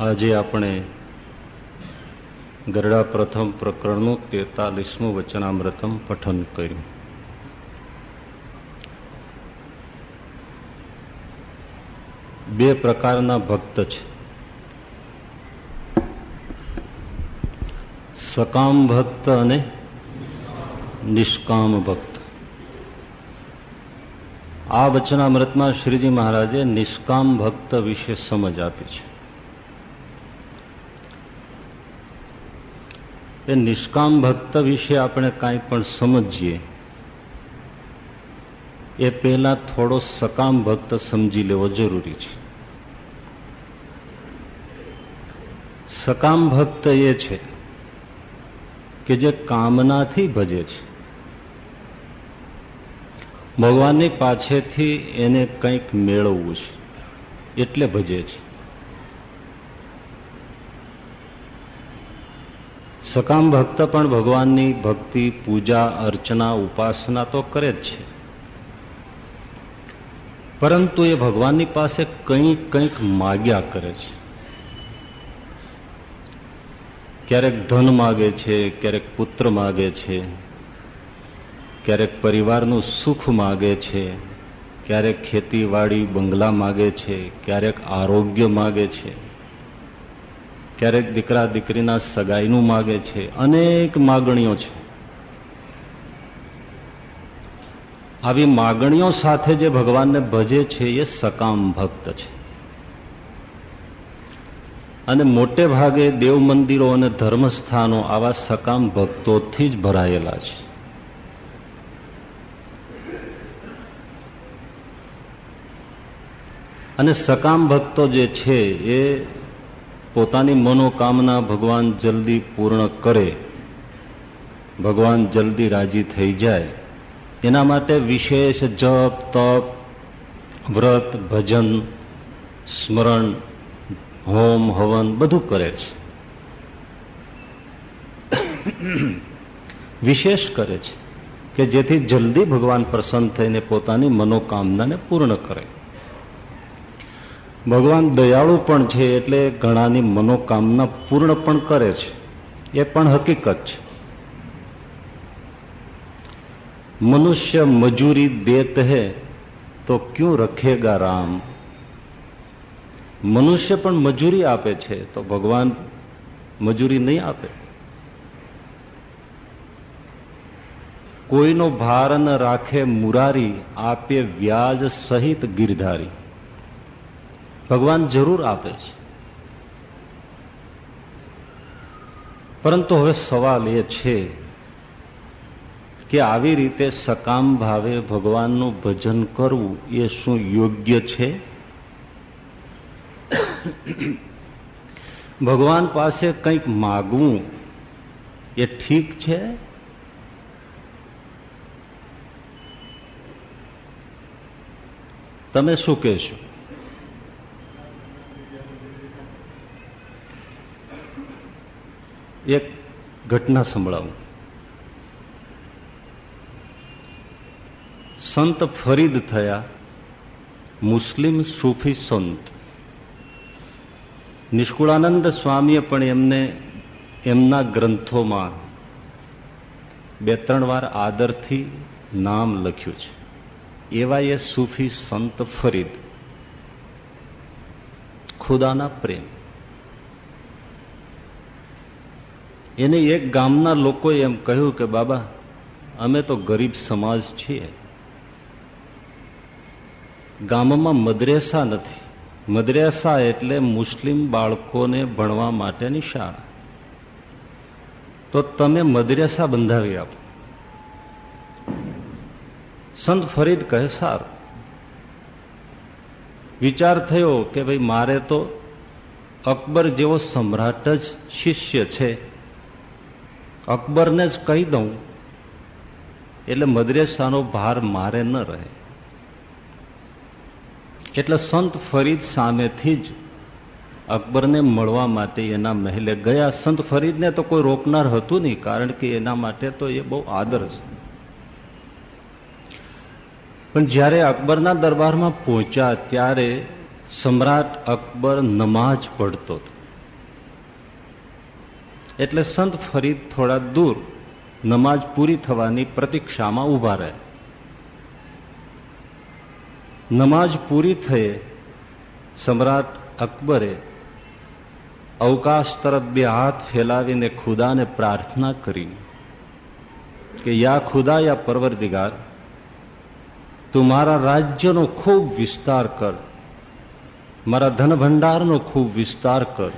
આજે આપણે ગરડા પ્રથમ પ્રકરણનું તેતાલીસમું વચનામૃતમ પઠન કર્યું. બે પ્રકારના ભક્ત છે. સકામ ભક્ત અને નિષ્કામ ભક્ત. આ વચનામૃતમાં શ્રીજી મહારાજે નિષ્કામ ભક્ત વિશે સમજ આપી છે. એ નિષ્કામ ભક્ત વિશે આપણે કાંઈ પણ સમજીએ. એ પહેલા થોડો સકામ ભક્ત સમજી લેવો જરૂરી છે. સકામ ભક્ત એ છે કે જે કામનાથી ભજે છે. ભગવાનની પાછળથી એને કંઈક મેળવવું છે, એટલે ભજે છે. સકામ ભક્ત પણ ભગવાનની ભક્તિ, પૂજા, અર્ચના, ઉપાસના તો કરે જ છે. પરંતુ એ ભગવાનની પાસે કંઈક કંઈક માગ્યા કરે છે. ક્યારેક ધન માગે છે, ક્યારેક પુત્ર માગે છે, ક્યારેક પરિવારનું સુખ માગે છે, ક્યારેક ખેતીવાડી, બંગલા માગે છે, ક્યારેક આરોગ્ય માગે છે. ક્યારેક દીકરા દીકરીના સગાઈનું માગે છે, અનેક માગણીઓ છે. આવી માગણીઓ સાથે જે ભગવાનને ભજે છે, એ સકામ ભક્ત છે. અને મોટે ભાગે દેવ મંદિરો અને ધર્મસ્થાનો આવા સકામ ભક્તોથી જ ભરાયેલા છે. અને સકામ ભક્તો જે છે, એ પોતાની મનોકામના ભગવાન જલ્દી પૂર્ણ કરે, ભગવાન જલ્દી રાજી થઈ જાય, એના માટે વિશેષ જપ, તપ, વ્રત, ભજન, સ્મરણ, હોમ, હવન બધું કરે છે. વિશેષ કરે છે કે જેથી જલ્દી ભગવાન પ્રસન્ન થઈને પોતાની મનોકામનાને પૂર્ણ કરે. ભગવાન દયાળુ પણ છે એટલે ઘણાની મનોકામના પૂર્ણ પણ કરે છે. એ પણ હકીકત છે. મનુષ્ય મજૂરી દેત હે તો ક્યું રખેગા રામ? મનુષ્ય પણ મજૂરી આપે છે તો ભગવાન મજૂરી નહીં આપે. કોઈનો ભાર ન રાખે મુરારી, આપે વ્યાજ સહિત ગીરધારી. ભગવાન જરૂર આપે છે. પરંતુ હવે સવાલ એ છે કે આવી રીતે સકામ ભાવે ભગવાનનું ભજન કરવું એ શું યોગ્ય છે? ભગવાન પાસે કંઈક માગવું એ ઠીક છે? તમે શું કહેશો? એક ઘટના સંભળાવું. સંત ફરીદ થયા, મુસ્લિમ સૂફી સંત. નિષ્કુળાનંદ સ્વામીએ પણ એમને એમના ગ્રંથોમાં બે ત્રણ વાર આદરથી નામ લખ્યું છે. એવા એ સૂફી સંત ફરીદ. ખુદાના પ્રેમ. એને એક ગામના લોકોએ એમ કહ્યું કે, બાબા, અમે તો ગરીબ સમાજ છીએ. ગામમાં મદ્રેસા નથી. મદ્રેસા એટલે મુસ્લિમ બાળકોને ભણવા માટેની શાળા. તો તમે મદ્રેસા બંધાવી આપો. સંત ફરીદ કહે, સારું. વિચાર થયો કે, ભાઈ, મારે તો અકબર જેવો સમ્રાટ જ શિષ્ય છે. અકબરને જ કહી દઉં, એટલે મદ્રેસાનો ભાર મારે ન રહે. એટલે સંત ફરીદ સામેથી જ અકબરને મળવા માટે એના મહેલે ગયા. સંત ફરીદને તો કોઈ રોકનાર હતું નહીં, કારણ કે એના માટે તો એ બહુ આદર છે. પણ જ્યારે અકબરના દરબારમાં પહોંચ્યા, ત્યારે સમ્રાટ અકબર નમાજ પડતો હતો. એટલે સંત ફરી થોડા દૂર નમાજ પૂરી થવાની પ્રતીક્ષામાં ઊભા રહે. નમાજ પૂરી થયે સમ્રાટ અકબરે અવકાશ તરફ બે હાથ ફેલાવીને ખુદાને પ્રાર્થના કરી કે, યા ખુદા, યા પરવરદિગાર, તું મારા રાજ્યનો ખૂબ વિસ્તાર કર, મારા ધન ભંડારનો ખૂબ વિસ્તાર કર,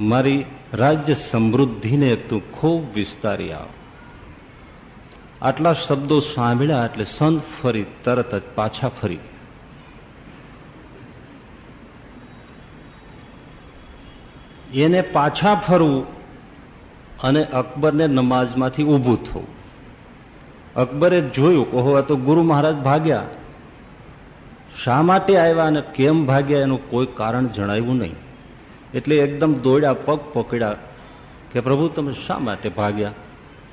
મારી રાજ્ય સમૃદ્ધિને તું ખૂબ વિસ્તારી આવ. આટલા શબ્દો સાંભળ્યા એટલે સંત ફરી તરત જ પાછા ફરી. એને પાછા ફરવું અને અકબરને નમાજમાંથી ઊભું થવું. અકબરે જોયું કહો તો ગુરુ મહારાજ ભાગ્યા. શા માટે આવ્યા અને કેમ ભાગ્યા? એનું કોઈ કારણ જણાવ્યું નહીં. એટલે એકદમ દોડ્યા, પગ પકડ્યા કે, પ્રભુ, તમે શા માટે ભાગ્યા?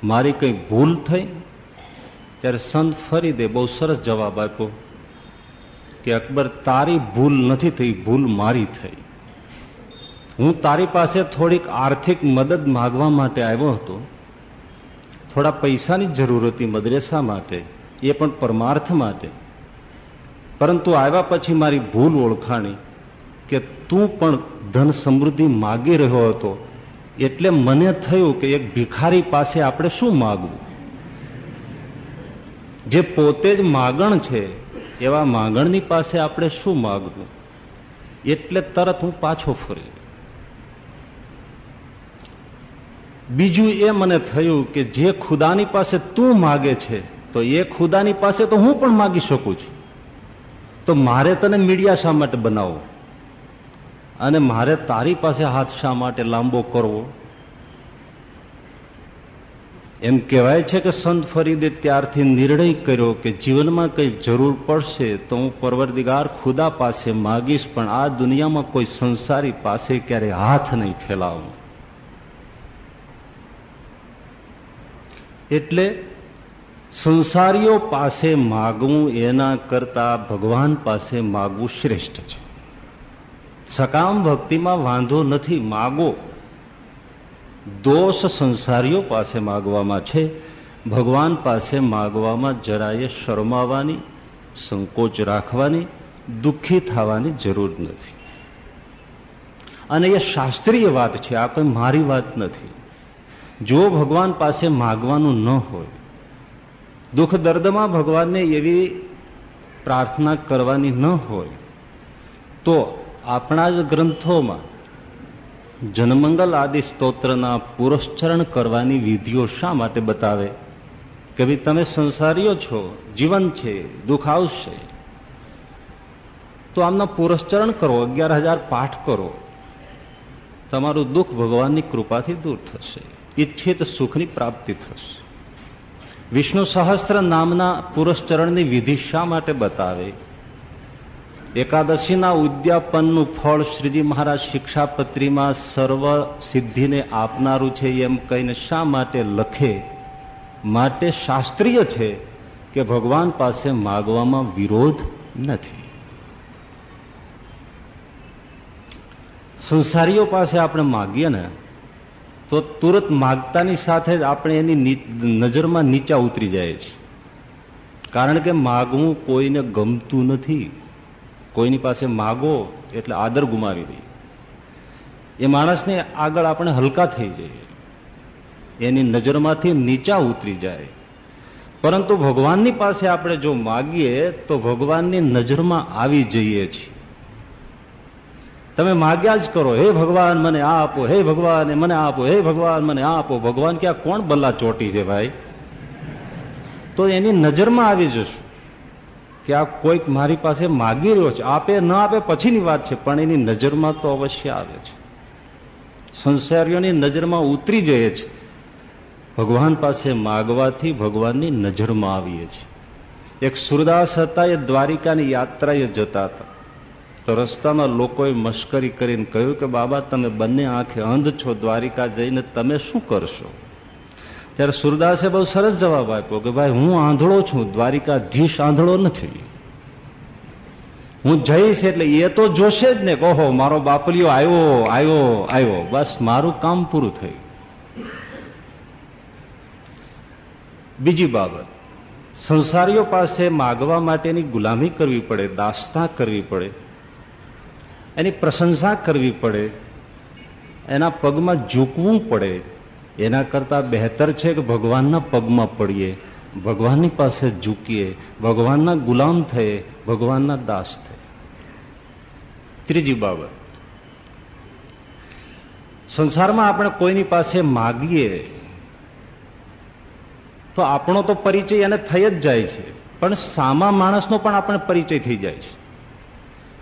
મારી કઈ ભૂલ થઈ? ત્યારે સંત ફરી દે, બહુ સરસ જવાબ આપ્યો કે, અકબર, તારી ભૂલ નથી થઈ, ભૂલ મારી થઈ. હું તારી પાસે થોડીક આર્થિક મદદ માગવા માટે આવ્યો હતો. થોડા પૈસાની જરૂર હતી મદરેસા માટે? એ પણ પરમાર્થ માટે. પરંતુ આવ્યા પછી મારી ભૂલ ઓળખાણી. કે તું પણ ધન સમૃદ્ધિ માગી રહ્યો હતો, એટલે મને થયું કે એક ભિખારી પાસે આપણે શું માગવું? જે પોતે જ માગણ છે, એવા માગણની પાસે આપણે શું માગવું? એટલે તરત હું પાછો ફરી. બીજું એ મને થયું કે જે ખુદાની પાસે તું માગે છે, તો એ ખુદાની પાસે તો હું પણ માગી શકું છું. તો મારે તને મીડિયા શા માટે બનાવવો? અને મારે તારી પાસે હાથ શા માટે લાંબો કરવો? એમ કહેવાય છે કે સંત ફરીદે ત્યારથી નિર્ણય કર્યો કે જીવનમાં કઈ જરૂર પડશે તો હું પરવરદિગાર ખુદા પાસે માગીશ, પણ આ દુનિયામાં કોઈ સંસારી પાસે ક્યારે હાથ નહીં ફેલાવું. એટલે સંસારીઓ પાસે માગવું એના કરતા ભગવાન પાસે માગવું શ્રેષ્ઠ છે. સકામ ભક્તિમાં વાંધો નથી, માગો. દોષ સંસારીઓ પાસે માગવામાં છે, ભગવાન પાસે માગવામાં જરાય શરમાવાની, સંકોચ રાખવાની, દુઃખી થવાની જરૂર નથી. અને એ શાસ્ત્રીય વાત છે, આ કોઈ મારી વાત નથી. જો ભગવાન પાસે માગવાનું ન હોય, દુઃખ દર્દમાં ભગવાનને એવી પ્રાર્થના કરવાની ન હોય, તો આપણા જ ગ્રંથોમાં જનમંગલ આદિ સ્તોત્રના પુરસ્ચરણ કરવાની વિધિઓ શા માટે બતાવે? કે ભાઈ તમે સંસારીઓ છો જીવન છે, દુઃખ આવશે. તો આમના પુરસ્ચરણ કરો, અગિયાર હજાર પાઠ કરો. તમારું દુઃખ ભગવાનની કૃપાથી દૂર થશે. ઈચ્છિત સુખની પ્રાપ્તિ થશે. વિષ્ણુ સહસ્ત્ર નામના પુરસ્ચરણની વિધિ શા માટે બતાવે? એકાદશીના ઉદ્યાપનનું ફળ શ્રીજી મહારાજ શિક્ષાપત્રીમાં સર્વ સિદ્ધિને આપનારું છે એમ કહીને શા માટે લખે? માટે શાસ્ત્રીય છે કે ભગવાન પાસે માગવામાં વિરોધ નથી. સંસારીઓ પાસે આપણે માગીએ ને, તો તુરત માગતાની સાથે જ આપણે એની નજરમાં નીચા ઉતરી જાય છે. કારણ કે માગવું કોઈને ગમતું નથી. કોઈની પાસે માગો એટલે આદર ગુમાવી દઈએ. એ માણસને આગળ આપણે હલકા થઈ જઈએ. એની નજરમાંથી નીચા ઉતરી જાય. પરંતુ ભગવાનની પાસે આપણે જો માગીએ તો ભગવાનની નજરમાં આવી જઈએ છીએ. તમે માગ્યા જ કરો, હે ભગવાન, મને આ આપો, હે ભગવાન મને આપો, હે ભગવાન, મને આ આપો. ભગવાન ક્યાં કોણ બલ્લા ચોટી છે ભાઈ? તો એની નજરમાં આવી જશું. કે આ કોઈક મારી પાસે માગી રહ્યો છે. આપે ન આપે પછીની વાત છે, પણ એની નજરમાં તો અવશ્ય આવે છે. સંસારીઓની નજરમાં ઉતરી જઈએ છે. ભગવાન પાસે માગવાથી ભગવાનની નજરમાં આવીએ છીએ એક સુરદાસ હતા, એ દ્વારિકાની યાત્રાએ જતા હતા. તો રસ્તામાં લોકોએ મશ્કરી કરીને કહ્યું કે, બાબા, તમે બંને આંખે અંધ છો, દ્વારિકા જઈને તમે શું કરશો? ત્યારે સુરદાસે બહુ સરસ જવાબ આપ્યો કે ભાઈ હું આંધળો છું, દ્વારિકાધીશ આંધળો નથી. હું જઈશ એટલે એ તો જોશે જ ને કહો મારો બાપલિયો આવ્યો આવ્યો આવ્યો. બસ મારું કામ પૂરું થયું. બીજી બાબત. સંસારીઓ પાસે માગવા માટેની ગુલામી કરવી પડે, દાસ્તા કરવી પડે, એની પ્રશંસા કરવી પડે, એના પગમાં ઝૂકવું પડે એના કરતા બહેતર છે કે ભગવાનના પગમાં પડીએ, ભગવાનની પાસે ઝૂકીએ, ભગવાનના ગુલામ થઈએ, ભગવાનના દાસ થઈએ. ત્રીજી બાબત. સંસારમાં આપણે કોઈની પાસે માગીએ તો આપણો તો પરિચય એને થઈ જ જાય છે, પણ સામા માણસનો પણ આપણે પરિચય થઈ જાય છે.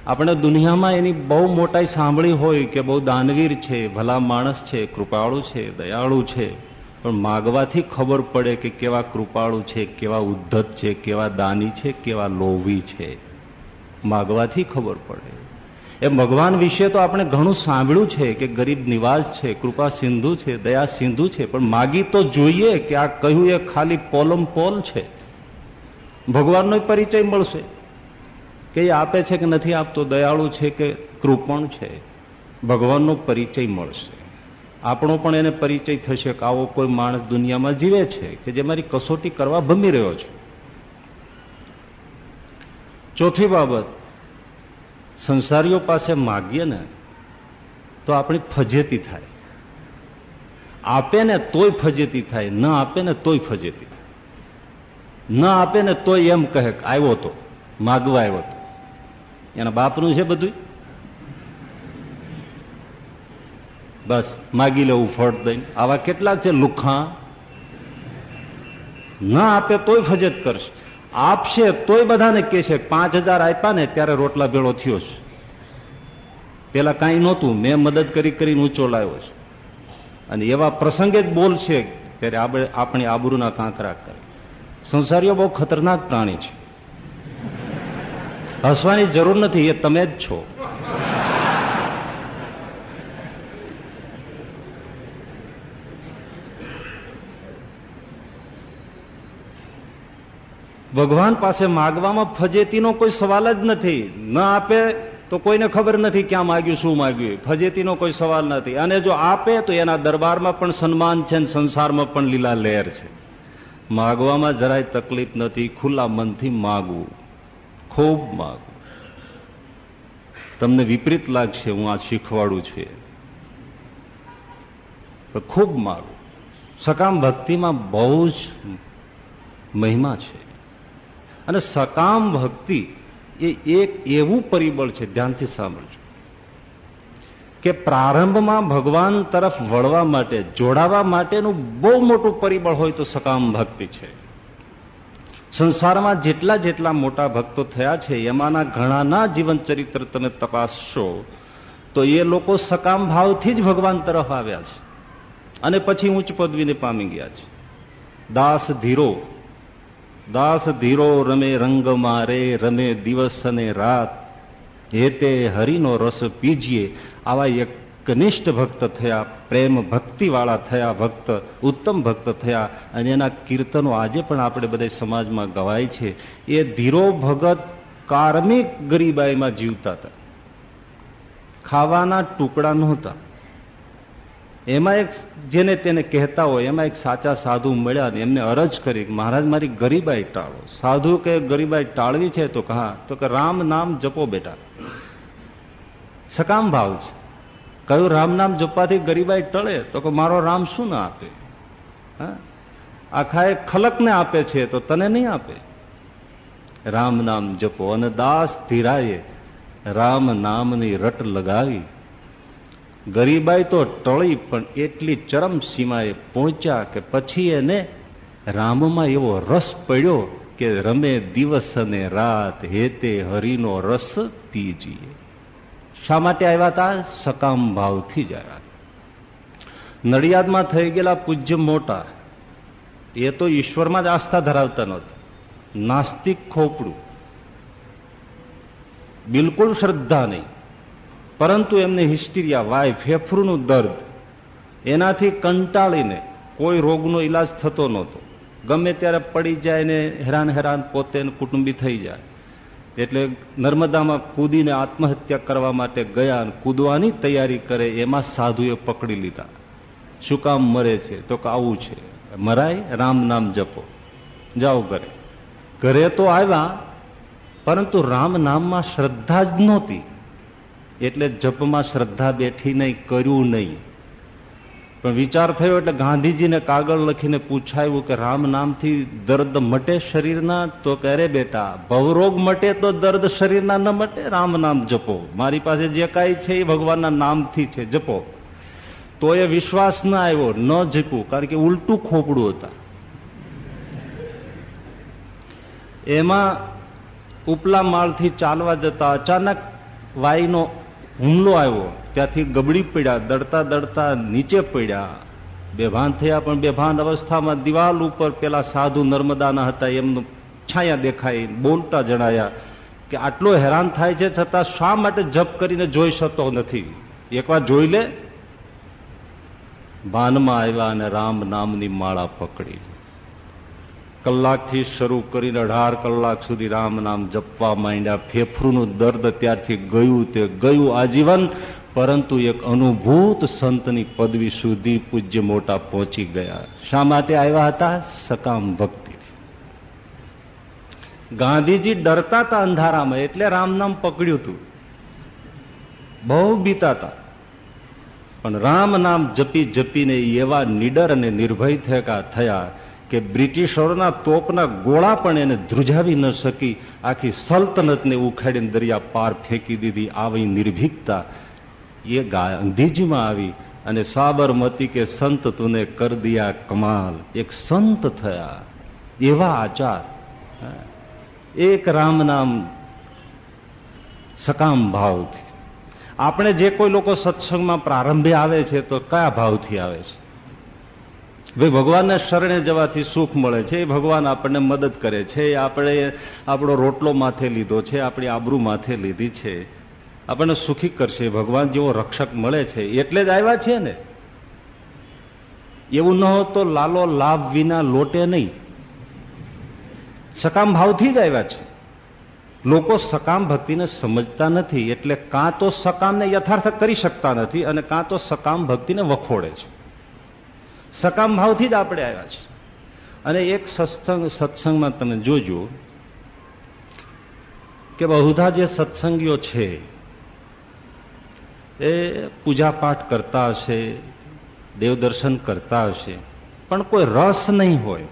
આપણે દુનિયામાં એની બહુ મોટાઈ સાંભળી હોય કે બહુ દાનવીર છે, ભલા માણસ છે, કૃપાળુ છે, દયાળુ છે, પણ માગવાથી ખબર પડે કે કેવા કૃપાળુ છે, કેવા ઉદ્ધત છે, કેવા દાની છે, કેવા લોભી છે. માગવાથી ખબર પડે. એ ભગવાન વિશે તો આપણે ઘણું સાંભળ્યું છે કે ગરીબ નિવાસ છે, કૃપા સિંધુ છે, દયા સિંધુ છે, પણ માગી તો જોઈએ કે આ કહ્યું એ ખાલી પોલમ પોલ છે. ભગવાનનો પરિચય મળશે. કે એ આપે છે કે નથી આપતો, દયાળુ છે કે કૃપણ છે, ભગવાનનો પરિચય મળશે. આપણો પણ એને પરિચય થશે કે આવો કોઈ માણસ દુનિયામાં જીવે છે કે જે મારી કસોટી કરવા ભમી રહ્યો છે. ચોથી બાબત, સંસારીઓ પાસે માગીએ ને તો આપણી ફજેતી થાય. આપે ને તોય ફજેતી થાય, ન આપે ને તોય ફજેતી થાય. ન આપે ને તોય એમ કહે આવ્યો તો, માગવા આવ્યો તો. એના બાપનું છે બધું બસ, માગી લેવું ફળ દઈને. આવા કેટલાક છે લુખા. ના આપે તોય ફજત કરશે. આપશે તોય બધાને કે છે પાંચ હજાર આપ્યા ને ત્યારે રોટલા ભેળો થયો છે. પેલા કાંઈ નહોતું. મેં મદદ કરી કરીને ઊંચો લાવ્યો છે. અને એવા પ્રસંગે જ બોલશે ત્યારે આપણે આપણી આબરૂના કાંકરા કરે. સંસારીઓ બહુ ખતરનાક પ્રાણી છે. હસવાની જરૂર નથી, એ તમે જ છો. ભગવાન પાસે માગવામાં ફજેતીનો કોઈ સવાલ જ નથી. ન આપે તો કોઈને ખબર નથી ક્યાં માગ્યું, શું માગ્યું. ફજેતીનો કોઈ સવાલ નથી. અને જો આપે તો એના દરબારમાં પણ સન્માન છે અને સંસારમાં પણ લીલા લહેર છે. માગવામાં જરાય તકલીફ નથી, ખુલ્લા મનથી માગવું. ખૂબ માગવું તમને વિપરીત લાગશે, હું આ શીખવાડું છું. ખૂબ માગું. સકામ ભક્તિમાં બહુ જ મહિમા છે. અને સકામ ભક્તિ એ એક એવું પરિબળ છે, ધ્યાનથી સાંભળજો, કે પ્રારંભમાં ભગવાન તરફ વળવા માટે, જોડાવા માટેનું બહુ મોટું પરિબળ હોય તો સકામ ભક્તિ છે. સંસારમાં જેટલા જેટલા મોટા ભક્તો થયા છે, એમાંના ઘણાના જીવન ચરિત્ર તમે તપાસશો, તો એ લોકો સકામ ભાવથી જ ભગવાન તરફ આવ્યા છે. અને પછી ઉચ્ચ પદવીને પામી ગયા છે. દાસ ધીરો દાસ ધીરો રમે રંગ મારે, રમે દિવસ અને રાત, હેતે હરિનો રસ પીજીએ, આવા એક કનિષ્ઠ ભક્ત થયા, પ્રેમ ભક્તિ વાળા થયા, ભક્ત, ઉત્તમ ભક્ત થયા. અને એના કીર્તનો આજે પણ આપણે બધા સમાજમાં ગવાય છે. એ ધીરો ભગત કાર્મિક ગરીબાઈમાં જીવતા હતા. ખાવાના ટુકડા નહોતા. એમાં એક જેને તેને કહેતા હોય, એમાં એક સાચા સાધુ મળ્યા ને એમને અરજ કરી મહારાજ મારી ગરીબાઈ ટાળો. સાધુ કે ગરીબાઈ ટાળવી છે તો કહા, તો કે રામ નામ જપો બેટા. સકામ ભાવ છે. કયું રામ નામ જપવાથી ગરીબાઈ ટળે. તો કે મારો રામ શું ના આપે? આખા એ ખલકને આપે છે તો તને નહીં આપે? રામ નામ જપો અને દાસ ધીરાએ, રામ નામની રટ લગાવી. ગરીબાઈ તો ટળી, પણ એટલી ચરમ સીમાએ પહોંચ્યા કે પછી એને રામમાં એવો રસ પડ્યો કે રમે દિવસ અને રાત હેતે હરિનો રસ પીજીએ. શા માટે આવ્યા હતા સકામ ભાવથી જ આવ્યા નડિયાદમાં થઈ ગયેલા પૂજ્ય મોટા, એ તો ઈશ્વરમાં જ આસ્થા ધરાવતા નહોતા. નાસ્તિક ખોપડું. બિલકુલ શ્રદ્ધા નહીં. પરંતુ એમને હિસ્ટીરિયા, વાય, ફેફરૂનું દર્દ. એનાથી કંટાળીને કોઈ રોગનો ઈલાજ થતો નહોતો. ગમે ત્યારે પડી જાય ને હેરાન હેરાન પોતે કુટુંબી થઈ જાય. એટલે નર્મદામાં કૂદીને આત્મહત્યા કરવા માટે ગયા કૂદવાની તૈયારી કરે, એમાં સાધુએ પકડી લીધા. શું કામ મરે છે? તો કે આવું છે. મરાય, રામ નામ જપો. જાઓ ઘરે. ઘરે તો આવ્યા, પરંતુ રામ નામમાં શ્રદ્ધા જ નહોતી. એટલે જપમાં શ્રદ્ધા બેઠી નહીં, કર્યું નહીં. પણ વિચાર થયો એટલે ગાંધીજીને કાગળ લખીને પૂછાયું કે રામ નામથી દર્દ મટે શરીરના? તો કરે બેટા, ભવરોગ મટે તો દર્દ શરીરના ન મટે. રામ નામ જપો. મારી પાસે જે કાંઈ છે એ ભગવાનના નામથી છે. જપો. તો એ વિશ્વાસ ના આવ્યો, ન જપ્યું, કારણ કે ઉલટું ખોપડું હતા. એમાં ઉપલા માળથી ચાલવા જતા અચાનક વાઈનો હુમલો આવ્યો. ત્યાંથી ગબડી પડ્યા, દડતા દડતા નીચે પડ્યા. બેભાન થયા પણ બેભાન અવસ્થામાં દિવાલ ઉપર પેલા સાધુ નર્મદાના હતા. એમનું છાયા દેખાય બોલતા જણાયા કે આટલો હેરાન થાય છે છતાં શા માટે જપ કરીને જોઈ શકતો નથી? એકવાર જોઈ લે. ભાનમાં આવ્યા અને રામ નામની માળા પકડી. કલાકથી શરૂ કરીને અઢાર કલાક સુધી રામ નામ જપવા માંડ્યા. ફેફરૂનું દર્દ ત્યારથી ગયું તે ગયું આજીવન, પરંતુ એક અનુભૂત સંતની પદવી સુધી પૂજ્ય મોટા પહોંચી ગયા. શા માટે આવ્યા હતા? સકામ ભક્તિથી. ગાંધીજી ડરતા હતા અંધારામાં, એટલે રામ નામ પકડ્યું હતું. બહુ બીતા હતા. પણ રામ નામ જપી જપીને એવા નિડર અને નિર્ભય થયા કે બ્રિટિશરોના તોપના ગોળા પણ એને ધ્રુજાવી ન શકી. આખી સલ્તનતને ઉખાડીને દરિયા પાર ફેંકી દીધી. આવી નિર્ભીકતા એ ગાંધીજીમાં આવી અને સાબરમતી કે સંત તુને કર દિયા કમાલ. એક સંત થયા. એવા આચાર. એક રામ નામ સકામ ભાવથી. આપણે જે કોઈ લોકો સત્સંગમાં પ્રારંભે આવે છે તો કયા ભાવથી આવે છે? ભાઈ ભગવાનને શરણે જવાથી સુખ મળે છે. એ ભગવાન આપણને મદદ કરે છે. આપણે આપણો રોટલો માથે લીધો છે. આપણી આબરૂ માથે લીધી છે. આપણને સુખી કરશે. ભગવાન જેવો રક્ષક મળે છે. એટલે જ આવ્યા છે ને. એવું ન હોત તો લાલો લાભ વિના લોટે નહીં. સકામ ભાવથી જ આવ્યા છે. લોકો સકામ ભક્તિને સમજતા નથી. એટલે કાં તો સકામને યથાર્થ કરી શકતા નથી અને કાં તો સકામ ભક્તિને વખોડે છે. સકામ ભાવથી જ આપણે આવ્યા છે અને એક સત્સંગ, સત્સંગમાં તમે જોજો કે બહુધા જે સત્સંગીઓ છે, એ પૂજાપાઠ કરતા હશે દેવદર્શન કરતા હશે, પણ કોઈ રસ નહીં હોય.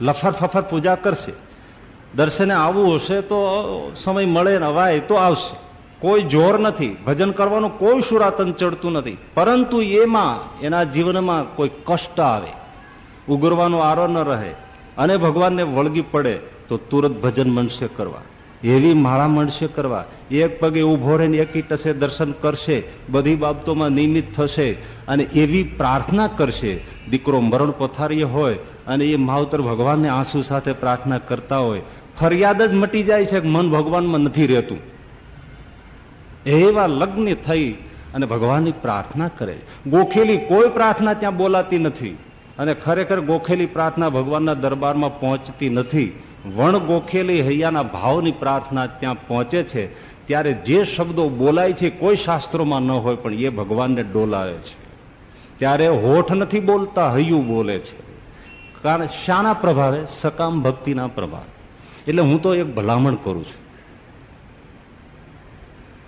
લફર ફફર પૂજા કરશે. દર્શને આવવું હશે તો સમય મળે ને અવાય તો આવશે. કોઈ જોર નથી. ભજન કરવાનું કોઈ સુરાતન ચડતું નથી. પરંતુ એમાં, એના જીવનમાં કોઈ કષ્ટ આવે. ઉગરવાનો આરો ન રહે. અને ભગવાનને વળગી પડે, તો તુરત ભજન મનશે કરવા. એવી માળા મળશે કરવા. એક પગે ઊભો રહીને એકી ટસે દર્શન કરશે, બધી બાબતોમાં નિયમિત થશે, અને એવી પ્રાર્થના કરશે, દીકરો મરણ પથારીએ હોય, અને એ માવતર ભગવાનને આંસુ સાથે પ્રાર્થના કરતા હોય. ફરિયાદ જ મટી જાય છે મન ભગવાનમાં નથી રહેતું. એવા લગ્ન થઈ અને ભગવાનની પ્રાર્થના કરે. ગોખેલી કોઈ પ્રાર્થના ત્યાં બોલાતી નથી અને ખરેખર ગોખેલી પ્રાર્થના ભગવાનના દરબારમાં પહોંચતી નથી. વણ ગોખેલી હૈયાના ભાવની પ્રાર્થના ત્યાં પહોંચે છે. ત્યારે જે શબ્દો બોલાય છે કોઈ શાસ્ત્રોમાં ન હોય પણ એ ભગવાનને ડોલાવે છે. ત્યારે હોઠ નથી બોલતા, હૈયું બોલે છે. કારણ શાના પ્રભાવે, સકામ ભક્તિના પ્રભાવે. એટલે હું તો એક ભલામણ કરું છું.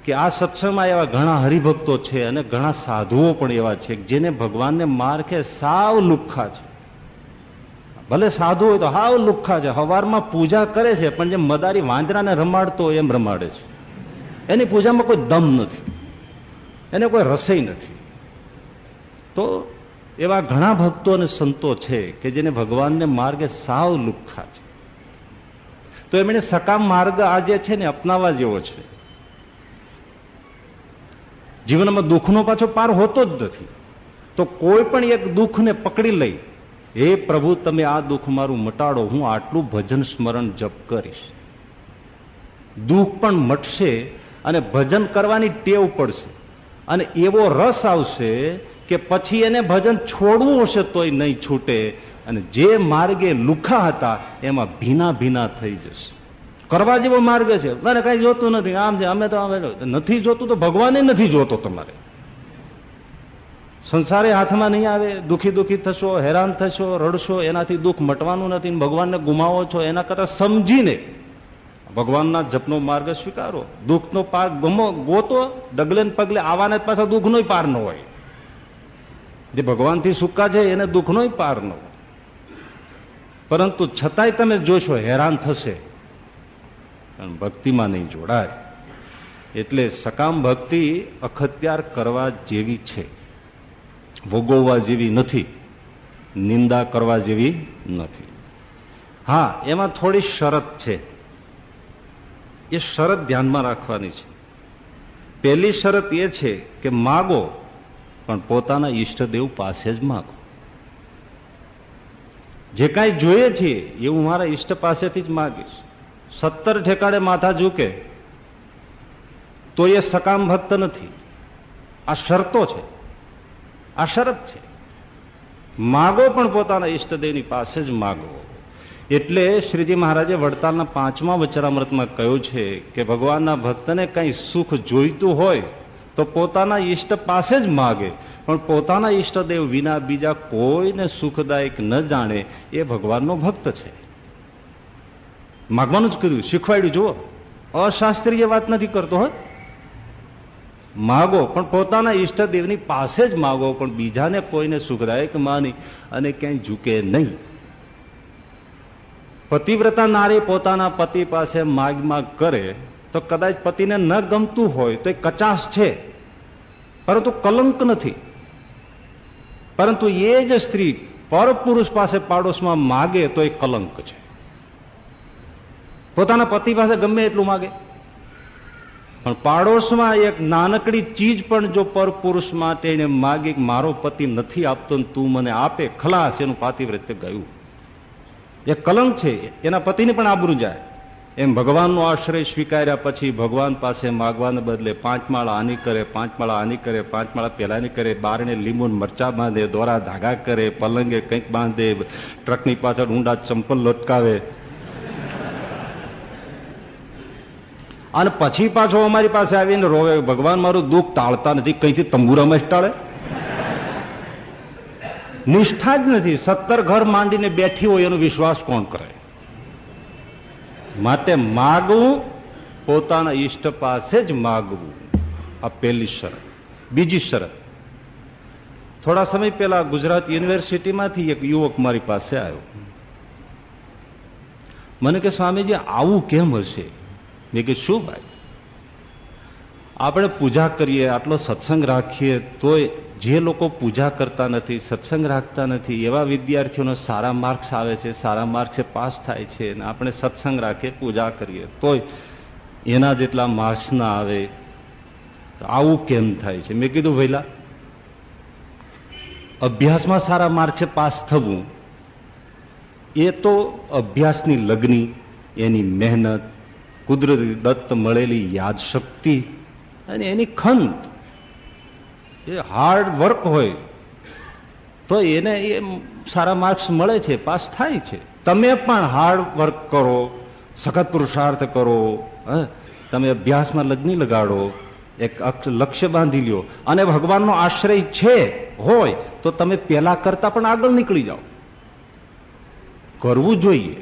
કે આ સત્સંગમાં એવા ઘણા હરિભક્તો છે અને ઘણા સાધુઓ પણ એવા છે જેને ભગવાનને માર્ગે સાવ લુખ્ખા છે. ભલે સાધુ હોય તો હાવ લુખ્ખા છે. હવારમાં પૂજા કરે છે, પણ જે મદારી વાંદરાને રમાડતો એમ રમાડે છે. એની પૂજામાં કોઈ દમ નથી. એને કોઈ રસઈ નથી. તો એવા ઘણા ભક્તો અને સંતો છે કે જેને ભગવાનને માર્ગે સાવ લુખ્ખા છે. તો એમણે સકામ માર્ગ આજે છે ને અપનાવવા જેવો છે. જીવનમાં દુઃખનો પાછો પાર હોતો જ નથી. તો કોઈ પણ એક દુઃખને પકડી લઈ, હે પ્રભુ, તમે આ દુઃખ મારું મટાડો, હું આટલું ભજન સ્મરણ જપ કરીશ. દુઃખ પણ મટશે અને ભજન કરવાની ટેવ પડશે. અને એવો રસ આવશે કે પછી એને ભજન છોડવું હશે તોય નહીં છૂટે અને જે માર્ગે લુખા હતા, એમાં ભીના ભીના થઈ જશે. કરવા જેવો માર્ગ છે. મારે કઈ જોતું નથી. આમ છે, અમે તો નથી જોતું તો ભગવાને નથી જોતો તમારે. સંસારે હાથમાં નહીં આવે, દુખી દુખી થશો, હેરાન થશો, રડશો, એનાથી દુઃખ મટવાનું નથી ભગવાનને ગુમાવો છો, એના કરતા સમજીને ભગવાનના જપનો માર્ગ સ્વીકારો. દુઃખનો પાર ગમો, ગોતો ડગલે પગલે આવાને પાછા દુઃખનો પાર ન હોય. જે ભગવાનથી સુકા છે, એને દુઃખનો પાર ન હોય. પરંતુ છતાંય તમે જોશો હેરાન થશે. ભક્તિમાં નહીં જોડાય. એટલે સકામ ભક્તિ અખત્યાર કરવા જેવી છે. ભોગવવા જેવી નથી. નિંદા કરવા જેવી નથી. હા, એમાં થોડી શરત છે. એ શરત ધ્યાનમાં રાખવાની છે. પહેલી શરત એ છે કે માગો, પણ પોતાના ઈષ્ટદેવ પાસે જ માગો. જે કાંઈ જોઈએ છીએ એ હું મારા ઈષ્ટ પાસેથી જ માગીશ. સત્તર ઠેકાડે માથા ઝૂકે, તો એ સકામ ભક્ત નથી. આ શરતો છે. આ શરત છે. માગો પણ પોતાના ઈષ્ટદેવની પાસે જ માગો. એટલે શ્રીજી મહારાજે વડતાલના પાંચમા વચરામૃતમાં કહ્યું છે કે ભગવાનના ભક્તને કઈ સુખ જોઈતું હોય, તો પોતાના ઈષ્ટ પાસે જ માગે. પણ પોતાના ઈષ્ટદેવ વિના બીજા કોઈને સુખદાયક ન જાણે એ ભગવાનનો ભક્ત છે. માગવાનું જ કીધું. શીખવાડ્યું, જુઓ. અશાસ્ત્રીય વાત નથી કરતો હોય માગો, પણ પોતાના ઈષ્ટદેવની પાસે જ માગો, પણ બીજાને કોઈને સુખદાયક માની અને ક્યાંય ઝૂકે નહીં. પતિવ્રતા નારી પોતાના પતિ પાસે માગ માગ કરે, તો કદાચ પતિને ન ગમતું હોય, તો એ કચાશ છે. પરંતુ કલંક નથી. પરંતુ એ જ સ્ત્રી પરપુરુષ પાસે પાડોશમાં માગે, તો એ કલંક છે. પોતાના પતિ પાસે ગમે એટલું માગે. પણ પાડોશમાં એક નાનકડી ચીજ પણ જો પરપુરુષ માટે એને માગે મારો પતિ નથી આપતો તું મને આપે, ખલાસ એનું પાતિવ્રત્ય ગયું. એ કલંક છે, એના પતિને પણ આબરું જાય. એમ ભગવાનનો આશ્રય સ્વીકાર્યા પછી ભગવાન પાસે માગવાને બદલે પાંચ માળા આની કરે, પાંચ માળા આની કરે, પાંચ માળા પહેલાની કરે, બારણે લીંબુ મરચા બાંધે, દોરા ધાગા કરે, પલંગે કંઈક બાંધે, ટ્રકની પાછળ ઊંડા ચંપલ લટકાવે. અને પછી પાછો અમારી પાસે આવીને રોવે, ભગવાન મારું દુઃખ ટાળતા નથી, કઈથી તંબુરામાં જ ટાળે? નિષ્ઠા જ નથી. સત્તર ઘર માંડીને બેઠી હોય એનો વિશ્વાસ કોણ કરે? માટે માગવું, પોતાના ઈષ્ટ પાસે જ માગવું. આ પહેલી શરત. બીજી શરત. થોડા સમય પહેલા ગુજરાત યુનિવર્સિટીમાંથી એક યુવક મારી પાસે આવ્યો. મને કે, સ્વામીજી, આવું કેમ હશે? મેં કે શું ભાઈ? આપણે પૂજા કરીએ, આટલો સત્સંગ રાખીએ, તોય જે લોકો પૂજા કરતા નથી, સત્સંગ રાખતા નથી, એવા વિદ્યાર્થીઓનો સારા માર્ક્સ આવે છે, સારા માર્ક્સે પાસ થાય છે અને આપણે સત્સંગ રાખીએ, પૂજા કરીએ, તોય એના જેટલા માર્ક્સ ના આવે આવું કેમ થાય છે? મેં કીધું, ભાઈલા, અભ્યાસમાં સારા માર્ક્સે પાસ થવું, એ તો અભ્યાસની લગ્ની, એની મહેનત કુદરતી દત્ત મળેલી યાદશક્તિ અને એની ખંત. એ હાર્ડ વર્ક હોય, તો એને એ સારા માર્ક્સ મળે છે, પાસ થાય છે. તમે પણ હાર્ડ વર્ક કરો, સખત પુરુષાર્થ કરો તમે અભ્યાસમાં લગ્ન લગાડો, એક લક્ષ્ય બાંધી લ્યો, અને ભગવાનનો આશ્રય છે, હોય, તો તમે પેલા કરતા પણ આગળ નીકળી જાઓ. કરવું જોઈએ.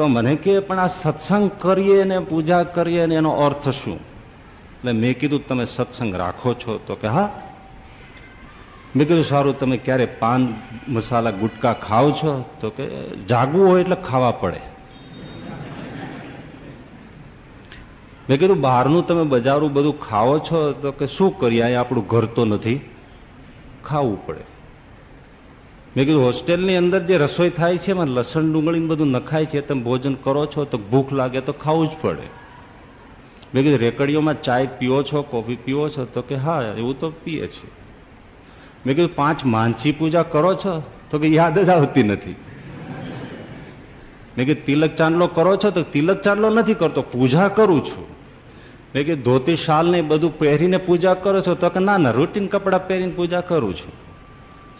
તો મને કે, પણ આ સત્સંગ કરીએ ને પૂજા કરીએ ને એનો અર્થ શું? એટલે મેં કીધું, તમે સત્સંગ રાખો છો. તો કે, હા. મેં કીધું, સારું, તમે ક્યારે પાન મસાલા ગુટકા ખાવ છો? તો કે, જાગવું હોય એટલે ખાવા પડે. મેં કીધું, બહારનું તમે બજારું બધું ખાવો છો? તો કે, શું કરીએ? અહીંયા આપણું ઘર તો નથી. ખાવું પડે. મેં કીધું, હોસ્ટેલની અંદર જે રસોઈ થાય છે, એમાં લસણ, ડુંગળી બધું નખાય છે, તમે ભોજન કરો છો, તો ભૂખ લાગે તો ખાવું જ પડે. મેં કીધું, રેકડીઓમાં ચાય પીવો છો, કોફી પીવો છો? તો કે, હા, એવું તો પીએ છીએ મેં કીધું, પાંચ માનસી પૂજા કરો છો? તો કે, યાદ જ આવતી નથી. મેં કીધું, તિલક ચાંદલો કરો છો? તો તિલક ચાંદલો નથી કરતો, પૂજા કરું છું. મેં કીધું ધોતી શાલ ને બધું પહેરીને પૂજા કરો છો? તો કે, ના ના, રૂટીન કપડા પહેરીને પૂજા કરું છું.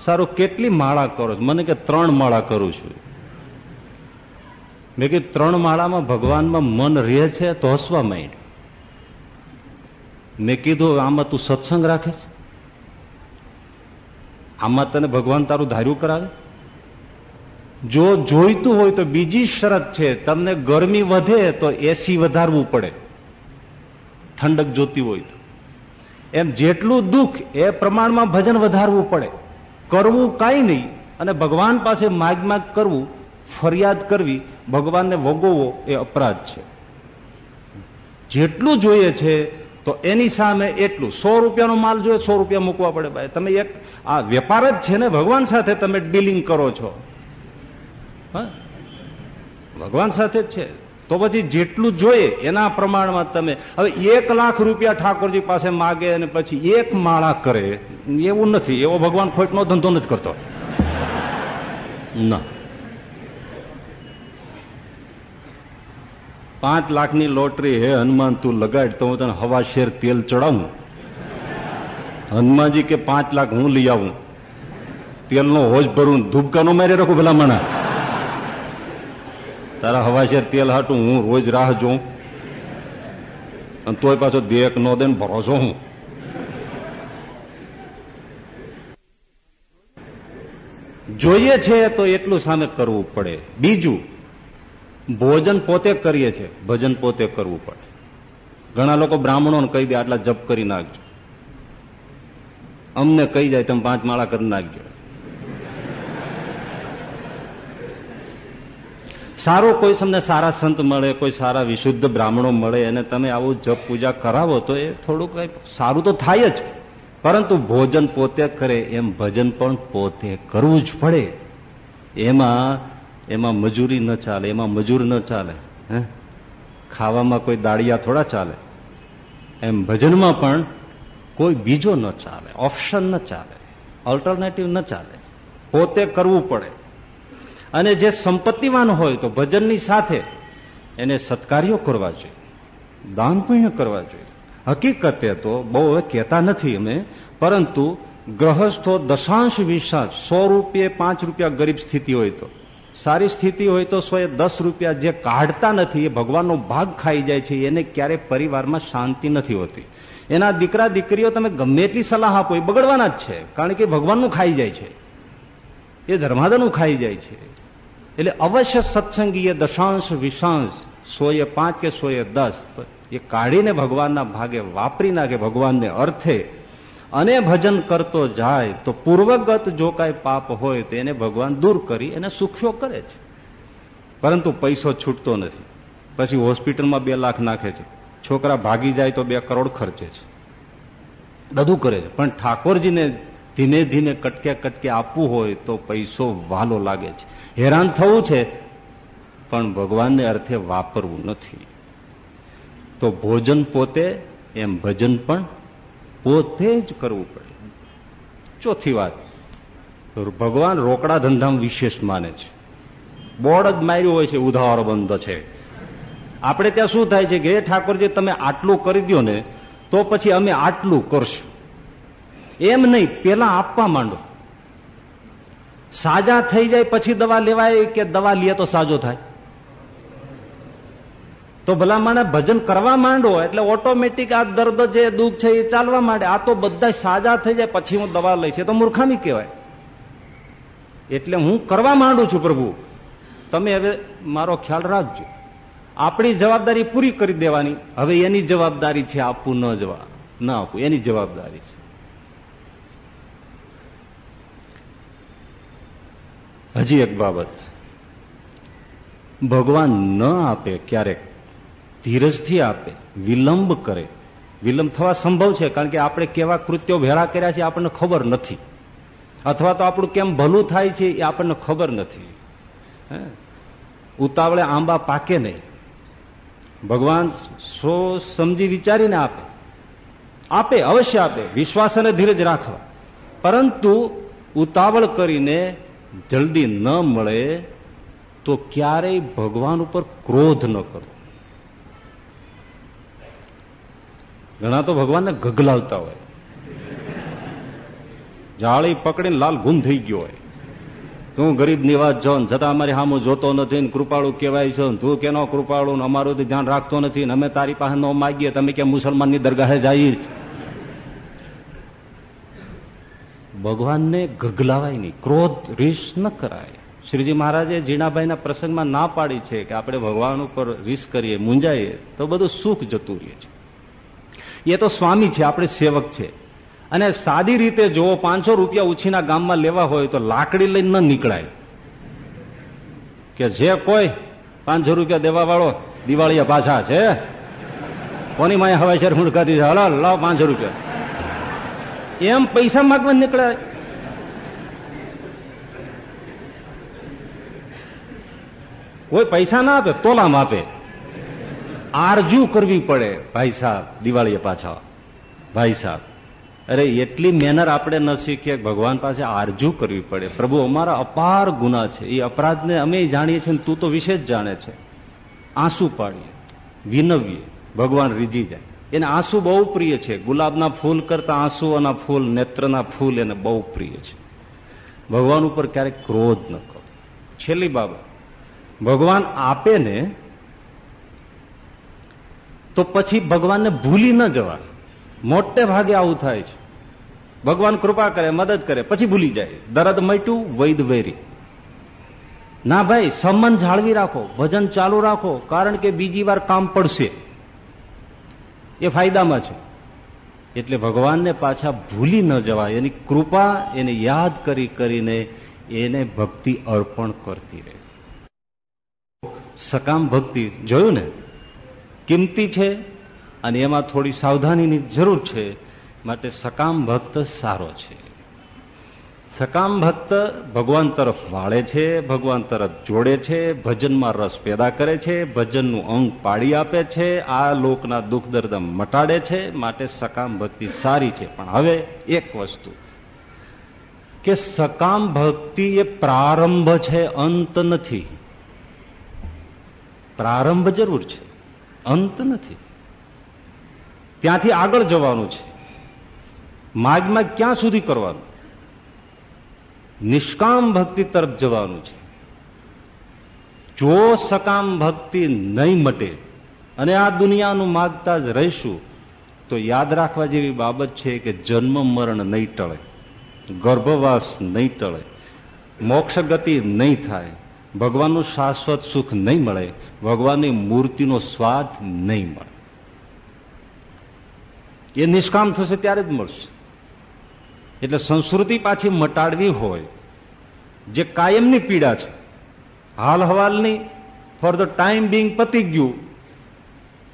સારું, કેટલી માળા કરો છો? મને કે, ત્રણ માળા કરું છું. મેં કીધું, ત્રણ માળામાં ભગવાનમાં મન રહે છે તો હસવા માંડ. મેં કીધું, આમાં તું સત્સંગ રાખે છે? આમાં તને ભગવાન તારું ધાર્યું કરાવે? જો જોઈતું હોય તો બીજી શરત છે, તમને ગરમી વધે તો એસી વધારવું પડે. ઠંડક જોતી હોય તો. એમ જેટલું દુઃખ, એ પ્રમાણમાં ભજન વધારવું પડે. કરવું કાંઈ નહીં. અને ભગવાન પાસે માગ માગ કરવું, ફરિયાદ કરવી, ભગવાનને વગોવો એ અપરાધ છે. જેટલું જોઈએ છે, તો એની સામે એટલું. સો રૂપિયાનો માલ જોઈએ, સો રૂપિયા મૂકવા પડે ભાઈ. તમે એક, આ વેપાર જ છે ને, ભગવાન સાથે તમે ડીલિંગ કરો છો. હા? ભગવાન સાથે જ છે. તો પછી જેટલું જોઈએ એના પ્રમાણમાં તમે હવે એક લાખ રૂપિયા ઠાકોરજી પાસે માગે અને પછી એક માળા કરે, એવું નથી. એવો ભગવાન ખોટનો ધંધો નથી કરતો. ના. પાંચ લાખની લોટરી હે, હનુમાન, તું લગાડ, તો હું તને હવા શેર તેલ ચડાવું. હનુમાનજી કે પાંચ લાખ હું લઈ આવું. તેલનો હોજ ભરું, ધૂપકાનો મારી રાખું ભલા મણા તારા હવાશેર તેલ હાટું હું રોજ રાહ જોઉં. અને તોય પાછો દેખ નો દે ભરોસો હું? જોઈએ છે તો એટલું સામે કરવું પડે. બીજું, ભોજન પોતે કરીએ છીએ ભજન પોતે કરવું પડે. ઘણા લોકો બ્રાહ્મણોને કહી દે, આટલા જપ કરી નાખજો. અમને કહી જાય, તમે પાંચ માળા કરી નાખજો. સારો કોઈ તમને સારા સંત મળે, કોઈ સારા વિશુદ્ધ બ્રાહ્મણો મળે અને તમે આવું જપ પૂજા કરાવો તો એ થોડું કઈ સારું તો થાય જ. પરંતુ ભોજન પોતે કરે, એમ ભજન પણ પોતે કરવું જ પડે. એમાં એમાં મજૂરી ન ચાલે, એમાં મજૂર ન ચાલે, હે? ખાવામાં કોઈ દાળિયા થોડા ચાલે. એમ ભજનમાં પણ કોઈ બીજો ન ચાલે, ઓપ્શન ન ચાલે ઓલ્ટરનેટિવ ન ચાલે. પોતે કરવું પડે. અને જે સંપત્તિવાન હોય તો ભજનની સાથે એને સત્કાર્યો કરવા જોઈએ, દાન પુણ્ય કરવા જોઈએ. હકીકતે તો બહુ કહેતા નથી અમે, પરંતુ ગ્રહસ્થો દશાંશ વિશાંશ સો રૂપિયે પાંચ રૂપિયા ગરીબ સ્થિતિ હોય તો. સારી સ્થિતિ હોય તો સો દસ રૂપિયા જે કાઢતા નથી, એ ભગવાનનો ભાગ ખાઈ જાય છે, એને ક્યારે પરિવારમાં શાંતિ નથી હોતી. એના દીકરા દીકરીઓ તમે ગમે એટલી સલાહ આપો, એ બગડવાના જ છે, કારણ કે ભગવાનનું ખાઈ જાય છે. એ ધર્માદાનું ખાઈ જાય છે. એટલે અવશ્ય સત્સંગીય દશાંશ, વિશાંશ સોએ પાંચ કે સોએ દસ, એ કાઢીને ભગવાનના ભાગે વાપરી નાખે, ભગવાનને અર્થે. અને ભજન કરતો જાય, તો પૂર્વગત જો કાંઈ પાપ હોય, તો એને ભગવાન દૂર કરી એને સુખ્યો કરે છે. પરંતુ પૈસો છૂટતો નથી. પછી હોસ્પિટલમાં બે લાખ નાખે છે. છોકરા ભાગી જાય તો બે કરોડ ખર્ચે છે. બધું કરે છે. પણ ઠાકોરજીને ધીમે ધીમે કટકે કટકે આપવું હોય, તો પૈસો વાલો લાગે છે. હેરાન થવું છે. પણ ભગવાનને અર્થે વાપરવું નથી. તો ભોજન પોતે, એમ ભજન પણ પોતે જ કરવું પડે. ચોથી વાત. ભગવાન રોકડા ધંધામાં વિશેષ માને છે. બોર્ડ જ માર્યું હોય છે ઉધાર બંધ છે. આપણે ત્યાં શું થાય છે કે ઠાકોરજી, તમે આટલું કરી દો ને, તો પછી અમે આટલું કરશું. એમ નહીં પેલા આપવા માંડો. સાજા થઈ જાય પછી દવા લેવાય કે દવા લે તો સાજો થાય? તો ભલા મને ભજન કરવા માંડો એટલે ઓટોમેટિક આ દર્દ જે દુઃખ છે એ ચાલવા માંડે. આ તો બધા સાજા થઈ જાય, પછી હું દવા લઈશ. એ તો મૂર્ખામી કહેવાય. એટલે હું કરવા માંડું છું પ્રભુ. તમે હવે મારો ખ્યાલ રાખજો. આપણી જવાબદારી પૂરી કરી દેવાની. હવે એની જવાબદારી છે આપવું, ન જવા ન આપવું. એની જવાબદારી છે. હજી એક બાબત. ભગવાન ન આપે ક્યારેક, ધીરજથી આપે, વિલંબ કરે. વિલંબ થવા સંભવ છે, કારણ કે આપણે કેવા કૃત્યો ભેળા કર્યા છે આપણને ખબર નથી. અથવા તો આપણું કેમ ભલું થાય છે એ આપણને ખબર નથી. ઉતાવળે આંબા પાકે નહીં. ભગવાન સો સમજી વિચારીને આપે. આપે, અવશ્ય આપે, વિશ્વાસ અને ધીરજ રાખવા. પરંતુ ઉતાવળ કરીને જલ્દી ન મળે તો ક્યારેય ભગવાન ઉપર ક્રોધ ન કરો. ઘણા તો ભગવાનને ગગલાવતા હોય. જાળી પકડીને લાલ ગુમ થઈ ગયો હોય. તું ગરીબ નિવાસ જો છતાં અમારી સામું જોતો નથી કૃપાળુ કહેવાય છે તું કેનો કૃપાળુ ને, અમારું ધ્યાન રાખતો નથી અમે તારી પાસે ન માગીએ, તમે કે મુસલમાનની દરગાહે જાય ભગવાનને ગગલાવાય નહીં, ક્રોધ રીસ ન કરાય. શ્રીજી મહારાજે જીણાભાઈના પ્રસંગમાં ના પાડી છે કે આપણે ભગવાન ઉપર રીસ કરીએ મુંજાઈએ તો બધું સુખ જતું રહે છે. એ તો સ્વામી છે, આપણે સેવક છે. અને સાદી રીતે જો પાંચસો રૂપિયા ઉછીના ગામમાં લેવા હોય તો લાકડી લઈને ન નીકળાય. કે જે કોઈ પાંચસો રૂપિયા દેવા વાળો દિવાળી પાછા છે. કોની માય હવાઈ શેર હુડકાતી છે? હલો, લાવ પાંચસો રૂપિયા. એમ પૈસા માગવા નીકળાય કોઈ પૈસા ના આપે તોલામ આપે. આરજુ કરવી પડે, ભાઈ સાહેબ, દિવાળીએ પાછા. ભાઈ સાહેબ, અરે એટલી મેનર આપણે ન શીખીએ ભગવાન પાસે આરજુ કરવી પડે. પ્રભુ અમારા અપાર ગુના છે. એ અપરાધને અમે જાણીએ છીએ તું તો વિશે જ જાણે છે. આંસુ પાડીએ, વિનવીએ, ભગવાન રીજી જાય. એને આંસુ બહુ પ્રિય છે. ગુલાબના ફૂલ કરતા આંસુઓના ફૂલ, નેત્રના ફૂલ એને બહુ પ્રિય છે. ભગવાન ઉપર ક્યારેક ક્રોધ ન કરો. છેલ્લી બાબત. ભગવાન આપે ને તો પછી ભગવાનને ભૂલી ન જવા મોટે ભાગે આવું થાય છે. ભગવાન કૃપા કરે, મદદ કરે, પછી ભૂલી જાય. દરદ મટ્યું વૈદ વૈરી. ના ભાઈ, સંબંધ જાળવી રાખો, ભજન ચાલુ રાખો, કારણ કે બીજી વાર કામ પડશે. એ ફાયદામાં છે. એટલે ભગવાનને પાછા ભૂલી ન જવાય. એની કૃપા, એને યાદ કરી કરીને એને ભક્તિ અર્પણ કરતી રહે. સકામ ભક્તિ, જોયું ને? કિંમતી છે અને એમાં થોડી સાવધાનીની જરૂર છે. માટે સકામ ભક્ત સારો છે. સકામ ભક્ત ભગવાન તરફ વાળે છે, ભગવાન તરફ જોડે છે, ભજનમાં રસ પેદા કરે છે, ભજનનું અંગ પાડી આપે છે, આ લોકના દુઃખ દર્દ મટાડે છે, માટે સકામ ભક્તિ સારી છે. પણ હવે એક વસ્તુ. કે સકામ ભક્તિ એ પ્રારંભ છે, અંત નથી. પ્રારંભ જરૂર છે, અંત નથી. ત્યાંથી આગળ જવાનું છે. માર્ગમાં ક્યાં સુધી કરવાનું? નિષ્કામ ભક્તિ તરફ જવાનું છે. જો સકામ ભક્તિ નહીં મટે અને આ દુનિયાનું માગતા જ રહીશું, તો યાદ રાખવા જેવી બાબત છે કે જન્મ મરણ નહીં ટળે, ગર્ભવાસ નહીં ટળે મોક્ષ ગતિ નહીં થાય, ભગવાનનું શાશ્વત સુખ નહીં મળે, ભગવાનની મૂર્તિનો સ્વાદ નહીં મળે. એ નિષ્કામ થશે ત્યારે જ મળશે. એટલે સંસ્કૃતિ પાછી મટાડવી હોય. જે કાયમની પીડા છે. હાલ હવાલની ફોર ધ ટાઈમ બિંગ પતી ગયું.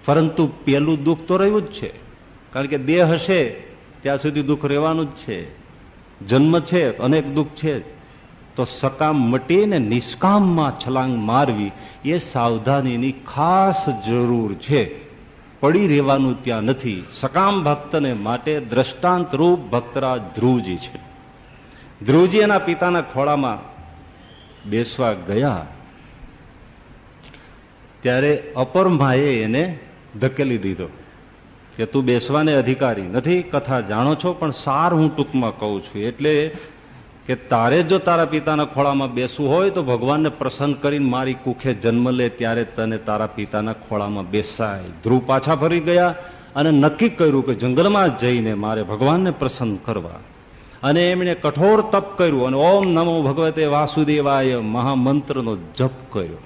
પરંતુ પેલું દુઃખ તો રહ્યું જ છે. કારણ કે દેહ હશે, ત્યાં સુધી દુઃખ રહેવાનું જ છે. જન્મ છે, અનેક દુઃખ છે. તો સકામ મટીને નિષ્કામમાં છલાંગ મારવી એ સાવધાનીની ખાસ જરૂર છે. પડી રહેવાનું ત્યાં નથી. સકામ ભક્તને માટે દ્રષ્ટાંત રૂપ ભક્તરાજ ધ્રુવજી છે. ધ્રુવજી એના પિતાના ખોળામાં બેસવા ગયા. ત્યારે અપરમાએ એને ધકેલી દીધો કે તું બેસવાને અધિકારી નથી, કથા જાણો છો, પણ સાર હું ટૂંકમાં કહું છું. એટલે કે તારે જો તારા પિતાના ખોળામાં બેસવું હોય તો ભગવાનને પ્રસન્ન કરીને મારી કુખે જન્મ લે ત્યારે તને તારા પિતાના ખોળામાં બેસાય. ધ્રુવ પાછા ફરી ગયા અને નક્કી કર્યું કે જંગલમાં જઈને મારે ભગવાનને પ્રસન્ન કરવા. અને એમણે કઠોર તપ કર્યું અને ઓમ નમો ભગવતે વાસુદેવાય મહામંત્રનો જપ કર્યો.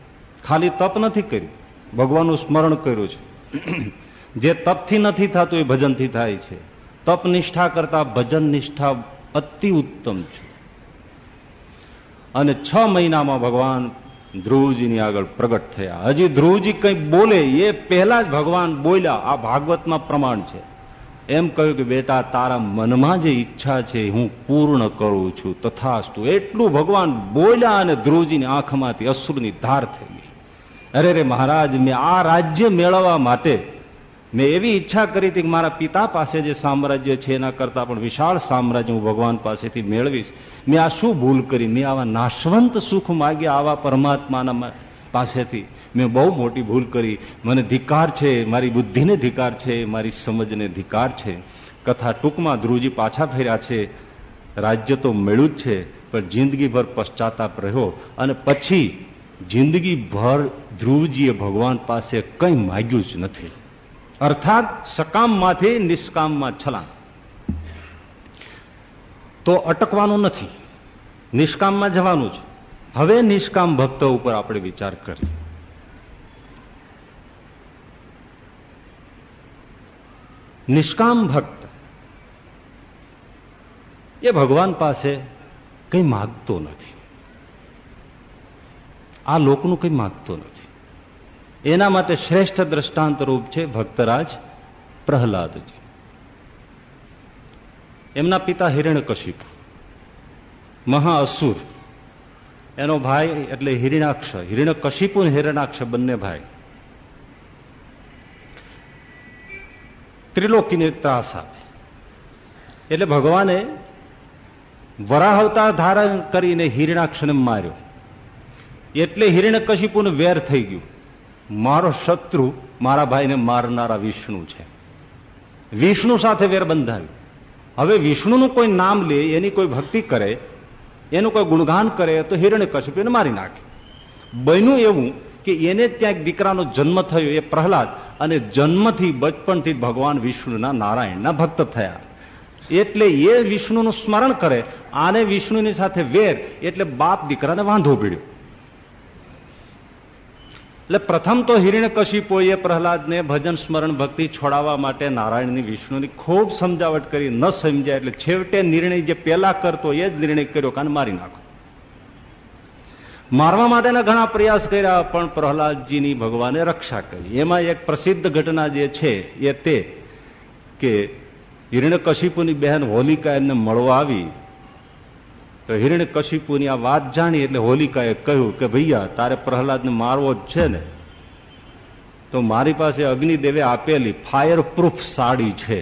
ખાલી તપ નથી કર્યું, ભગવાનનું સ્મરણ કર્યું છે. જે તપથી નથી થતું એ ભજનથી થાય છે. તપ નિષ્ઠા કરતા ભજન નિષ્ઠા અતિ ઉત્તમ છે. અને છ મહિનામાં ભગવાન ધ્રુવજીની આગળ પ્રગટ થયા. હજી ધ્રુવજી કંઈ બોલે એ પહેલા જ ભગવાન બોલ્યા. આ ભાગવતમાં પ્રમાણ છે. એમ કહ્યું કે, બેટા, તારા મનમાં જે ઈચ્છા છે હું પૂર્ણ કરું છું, તથાસ્તુ. એટલું ભગવાન બોલ્યા અને ધ્રુવજીની આંખમાંથી અસુરની ધાર થઈ ગઈ. અરે રે મહારાજ, મેં આ રાજ્ય મેળવવા માટે મેં એવી ઈચ્છા કરી હતી કે મારા પિતા પાસે જે સામ્રાજ્ય છે, એના કરતા પણ વિશાળ સામ્રાજ્ય હું ભગવાન પાસેથી મેળવીશ. મેં આ શું ભૂલ કરી? મેં આવા નાશવંત સુખ માગ્યા આવા પરમાત્માના પાસેથી. મેં બહુ મોટી ભૂલ કરી. મને ધિકાર છે, મારી બુદ્ધિને ધિકાર છે, મારી સમજને ધિકાર છે. કથા ટૂંકમાં ધ્રુવજી પાછા ફેર્યા છે. રાજ્ય તો મેળ્યું જ છે, પણ જિંદગીભર પશ્ચાતાપ રહ્યો અને પછી જિંદગીભર ધ્રુવજીએ ભગવાન પાસે કંઈ માગ્યું જ નથી. અર્થાત સકામમાંથી નિષ્કામમાં છલાંગ. તો અટકવાનું નથી. નિષ્કામમાં જવાનું છે. હવે નિષ્કામ ભક્તો ઉપર આપણે વિચાર કરીએ. નિષ્કામ ભક્ત એ ભગવાન પાસે કંઈ માગતો નથી. આ લોકનું કંઈ માગતો નથી. એના માટે શ્રેષ્ઠ દ્રષ્ટાંત રૂપ છે ભક્તરાજ પ્રહલાદજી. એમના પિતા હિરણ્યકશિપુ મહાઅસુર એનો ભાઈ એટલે હિરણાક્ષ હિરણ્યકશિપુ હિરણાક્ષ બંને ભાઈ. ત્રિલોકીને ત્રાસ આપે. એટલે ભગવાને વરાહવતાર ધારણ કરીને હિરણાક્ષને માર્યો. એટલે હિરણ્યકશિપુને વેર થઈ ગયું. મારો શત્રુ મારા ભાઈને મારનારા વિષ્ણુ છે. વિષ્ણુ સાથે વેર બંધાવ્યું હવે વિષ્ણુનું કોઈ નામ લે, એની કોઈ ભક્તિ કરે, એનું કોઈ ગુણગાન કરે, તો હિરણ્ય કશ્યપીને મારી નાખે. બન્યું એવું કે એને ત્યાં એક દીકરાનો જન્મ થયો એ પ્રહલાદ અને જન્મથી બચપણથી ભગવાન વિષ્ણુના નારાયણના ભક્ત થયા. એટલે એ વિષ્ણુનું સ્મરણ કરે, આને વિષ્ણુની સાથે વેર, એટલે બાપ દીકરાને વાંધો પીડ્યો. એટલે પ્રથમ તો હિરણ્યકશિપોએ પ્રહલાદને ભજન સ્મરણ ભક્તિ છોડાવવા માટે નારાયણની વિષ્ણુની ખૂબ સમજાવટ કરી ન સમજાય એટલે છેવટે નિર્ણય જે પેલા કરતો એ જ નિર્ણય કર્યો કાન મારી નાખો. મારવા માટેના ઘણા પ્રયાસ કર્યા, પણ પ્રહલાદજીની ભગવાને રક્ષા કરી. એમાં એક પ્રસિદ્ધ ઘટના જે છે એ તે કે હિરણ્યકશિપુની બહેન હોલિકા એમને મળવા આવી. તો હિરણ્યકશિપુની આ વાત જાણી એટલે હોલિકાએ કહ્યું કે ભૈયા, તારે પ્રહલાદને મારવો જ છે ને? તો મારી પાસે અગ્નિદેવે આપેલી ફાયર પ્રૂફ સાડી છે.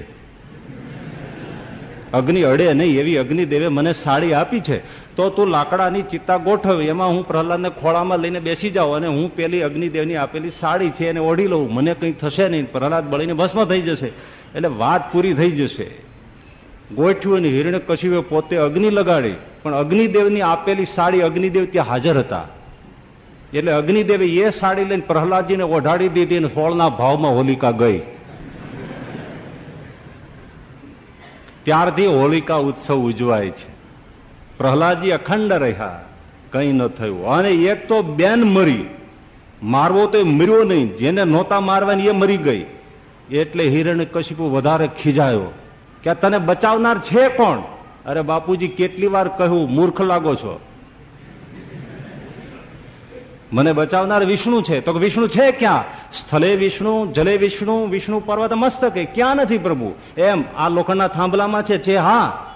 અગ્નિ અડે નહીં એવી અગ્નિદેવે મને સાડી આપી છે. તો તું લાકડાની ચિત્તા ગોઠવ, એમાં હું પ્રહલાદને ખોળામાં લઈને બેસી જાઉં અને હું પેલી અગ્નિદેવની આપેલી સાડી છે એને ઓઢી લઉં. મને કંઈ થશે નહીં. પ્રહલાદ બળીને ભસ્મ થઈ જશે. એટલે વાત પૂરી થઈ જશે. ગોઠ્યું અને હિરણ્ય કશીવે પોતે અગ્નિ લગાડી. પણ અગ્નિદેવની આપેલી સાડી અગ્નિદેવ ત્યાં હાજર હતા. એટલે અગ્નિદેવે એ સાડી લઈને પ્રહલાદજીને ઓઢાડી દીધી અને સોળના ભાવમાં હોલિકા ગઈ. ત્યારથી હોલિકા ઉત્સવ ઉજવાય છે. પ્રહલાદજી અખંડ રહ્યા. કઈ ન થયું. અને એક તો બેન મરી. મારવો તો મર્યો નહીં. જેને નહોતા મારવાની એ મરી ગઈ. એટલે હિરણ કશિપુ વધારે ખીજાયો. કે તને બચાવનાર છે કોણ? અરે બાપુજી, કેટલી વાર કહ્યું, મૂર્ખ લાગો છો. મને બચાવનાર વિષ્ણુ છે. તો વિષ્ણુ છે ક્યાં? સ્થલે વિષ્ણુ, જલે વિષ્ણુ વિષ્ણુ પર્વત મસ્તકે, ક્યાં નથી પ્રભુ? એમ, આ લોખંડના થાંભલામાં છે છે હા.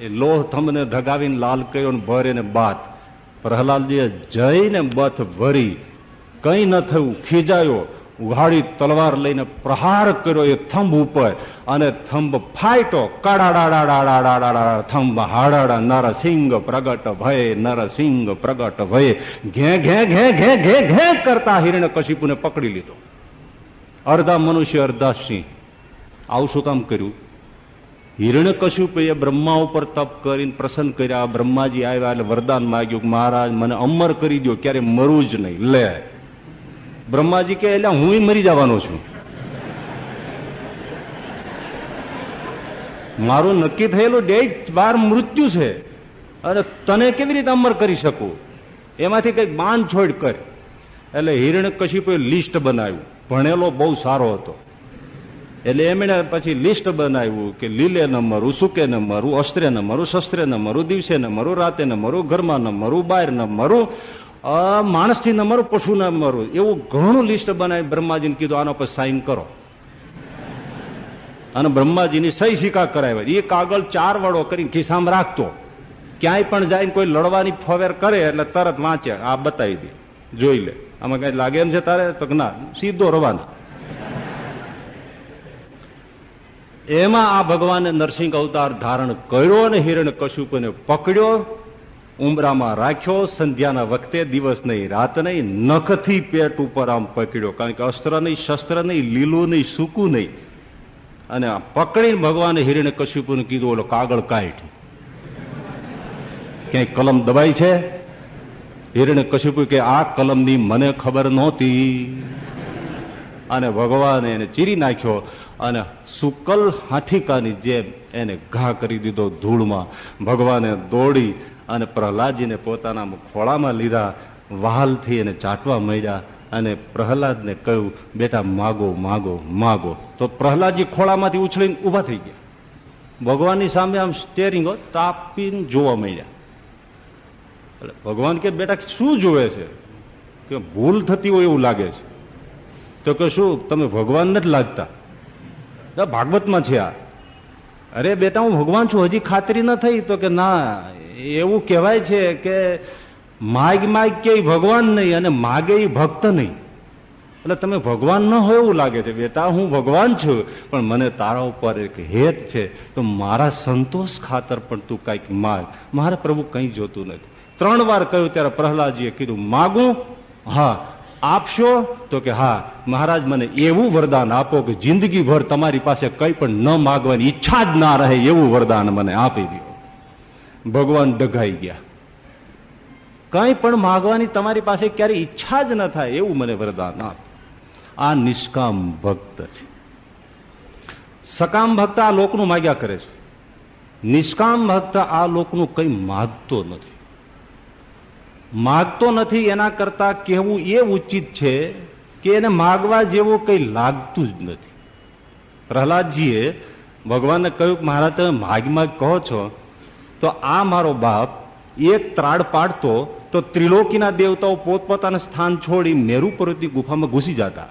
એ લોહ થંભને ધગાવીને લાલ કર્યો ને ભરે ને બાત. પ્રહલાદજીએ જઈને બથ ભરી કઈ ન થયું, ખીજાયો. ઉઘાડી તલવાર લઈને પ્રહાર કર્યો એ થંભ ઉપર અને થંભ ફાઈટો કાડાડાડાડાડાડાડા થંભ હાડાડા નરસિંહ પ્રગટ ભય નરસિંહ પ્રગટ ભય ઘે ઘે ઘે ઘે ઘે ઘે કરતા હિરણ્ય કશિપુને પકડી લીધો અર્ધા મનુષ્ય અર્ધા સિંહ આવું શું કામ કર્યું હિરણ્ય એ બ્રહ્મા ઉપર તપ કરીને પ્રસન્ન કર્યા બ્રહ્માજી આવ્યા એટલે વરદાન માગ્યું મહારાજ મને અમર કરી દો ક્યારે મરવું જ નહીં લે બ્રહ્માજી કે એટલે હું મરી જવાનો છું. મારું નક્કી થયેલું ડેટ બાર મૃત્યુ છે. અને તને કેવી રીતે અમર કરી શકું? એમાંથી કંઈક બાંધ છોડ કર. એટલે હિરણ કશિપે લિસ્ટ બનાવ્યું. ભણેલો બહુ સારો હતો. એટલે એમણે પછી લિસ્ટ બનાવ્યું કે લીલે ન મરું, સુકે ન મરું, અસ્ત્રે ન મરું, શસ્ત્રે ન મરું, દિવસે ન મરું, રાતે ન મરું, ઘરમાં ન મરું, બહાર ન મરું. માણસથી ન મરું પશુ ન મરું. એવું ઘણું લિસ્ટ બનાવી બ્રહ્માજીને કીધું, આનો પર સાઇન કરો. અને બ્રહ્માજીની સહી સિક્કા કરાવ્યા એ કાગળ ચાર વડો કરીને ખિસ્સામાં રાખતો. ક્યાંય પણ જાય કોઈ લડવાની ફવેર કરે એટલે તરત વાંચે. આ બતાવી દે. જોઈ લે. આમાં કઈ લાગે એમ છે તારે? તો ના, સીધો રવાના. એમાં આ ભગવાને નરસિંહ અવતાર ધારણ કર્યો અને હિરણ કશુપને પકડ્યો. ઉમરામાં રાખ્યો, સંધ્યાના વખતે દિવસ નહીં, રાત નહીં, નખથી પેટ ઉપર આમ પકડ્યો, કારણ કે અસ્ત્ર નહીં, શસ્ત્ર નહીં, લીલું નહીં, સૂકું નહીં. અને પકડીને ભગવાને હિરણ્ય કશ્યપુને કીધું, ઓલો કાગળ કાઢ. ક્યાંય કલમ દબાઈ છે? હિરણે કશ્યપુ કે, આ કલમની મને ખબર નહોતી. અને ભગવાને એને ચીરી નાખ્યો અને સુકલ હાઠીકાની જેમ એને ઘા કરી દીધો ધૂળમાં. ભગવાને દોડી અને પ્રહલાદજીને પોતાના ખોળામાં લીધા, વહાલથી એને ચાટવા માંડ્યા અને પ્રહલાદને કહ્યું, બેટા, માગો માગો માગો. તો પ્રહલાદજી ખોળામાંથી ઉછળીને ઊભા થઈ ગયા. ભગવાનની સામે આમ સ્ટેરિંગો તાપીને જોવા માંડ્યા. એટલે ભગવાન કે, બેટા, શું જોવે છે? કે ભૂલ થતી હોય એવું લાગે છે. તો કે, શું, તમે ભગવાન નથી લાગતા? ભાગવતમાં છે આ. અરે, બેટા, હું ભગવાન છું, હજી ખાતરી ન થઈ. તો કે, ના એવું કહેવાય છે કે માગ માગ કે ભગવાન નહીં અને માગે એ ભક્ત નહીં. એટલે તમે ભગવાન ન હોય એવું લાગે છે. બેટા, હું ભગવાન છું, પણ મને તારા ઉપર એક હેત છે. તો મારા સંતોષ ખાતર પણ તું કંઈક માગ. મારે પ્રભુ કંઈ જોતું નથી. ત્રણ વાર કહ્યું ત્યારે પ્રહલાદજીએ કીધું, માગું? હા. આપશો? તો કે, હા. મહારાજ, મને એવું વરદાન આપો કે જિંદગીભર તમારી પાસે કઈ પણ ન માગવાની ઈચ્છા જ ના રહે એવું વરદાન મને આપી દો ભગવાન ડઘાઈ ગયા. કઈ પણ માગવાની તમારી પાસે ક્યારે ઈચ્છા જ ન થાય એવું મને વરદાન આપ આ નિષ્કામ ભક્ત છે. સકામ ભક્ત આ લોકનું માગ્યા કરે છે. નિષ્કામ ભક્ત આ લોકનું કઈ માગતો નથી. માગતો નથી એના કરતા કહેવું એ ઉચિત છે કે એને માગવા જેવું કઈ લાગતું જ નથી. પ્રહલાદજીએ ભગવાનને કહ્યું કે મહારાજ, તમે માગ માગ કહો છો. તો આ મારો બાપ એક ત્રાડ પાડતો, તો ત્રિલોકીના દેવતાઓ પોતપોતાના સ્થાન છોડી નેહરુ પર્વતની ગુફામાં ઘૂસી જતા.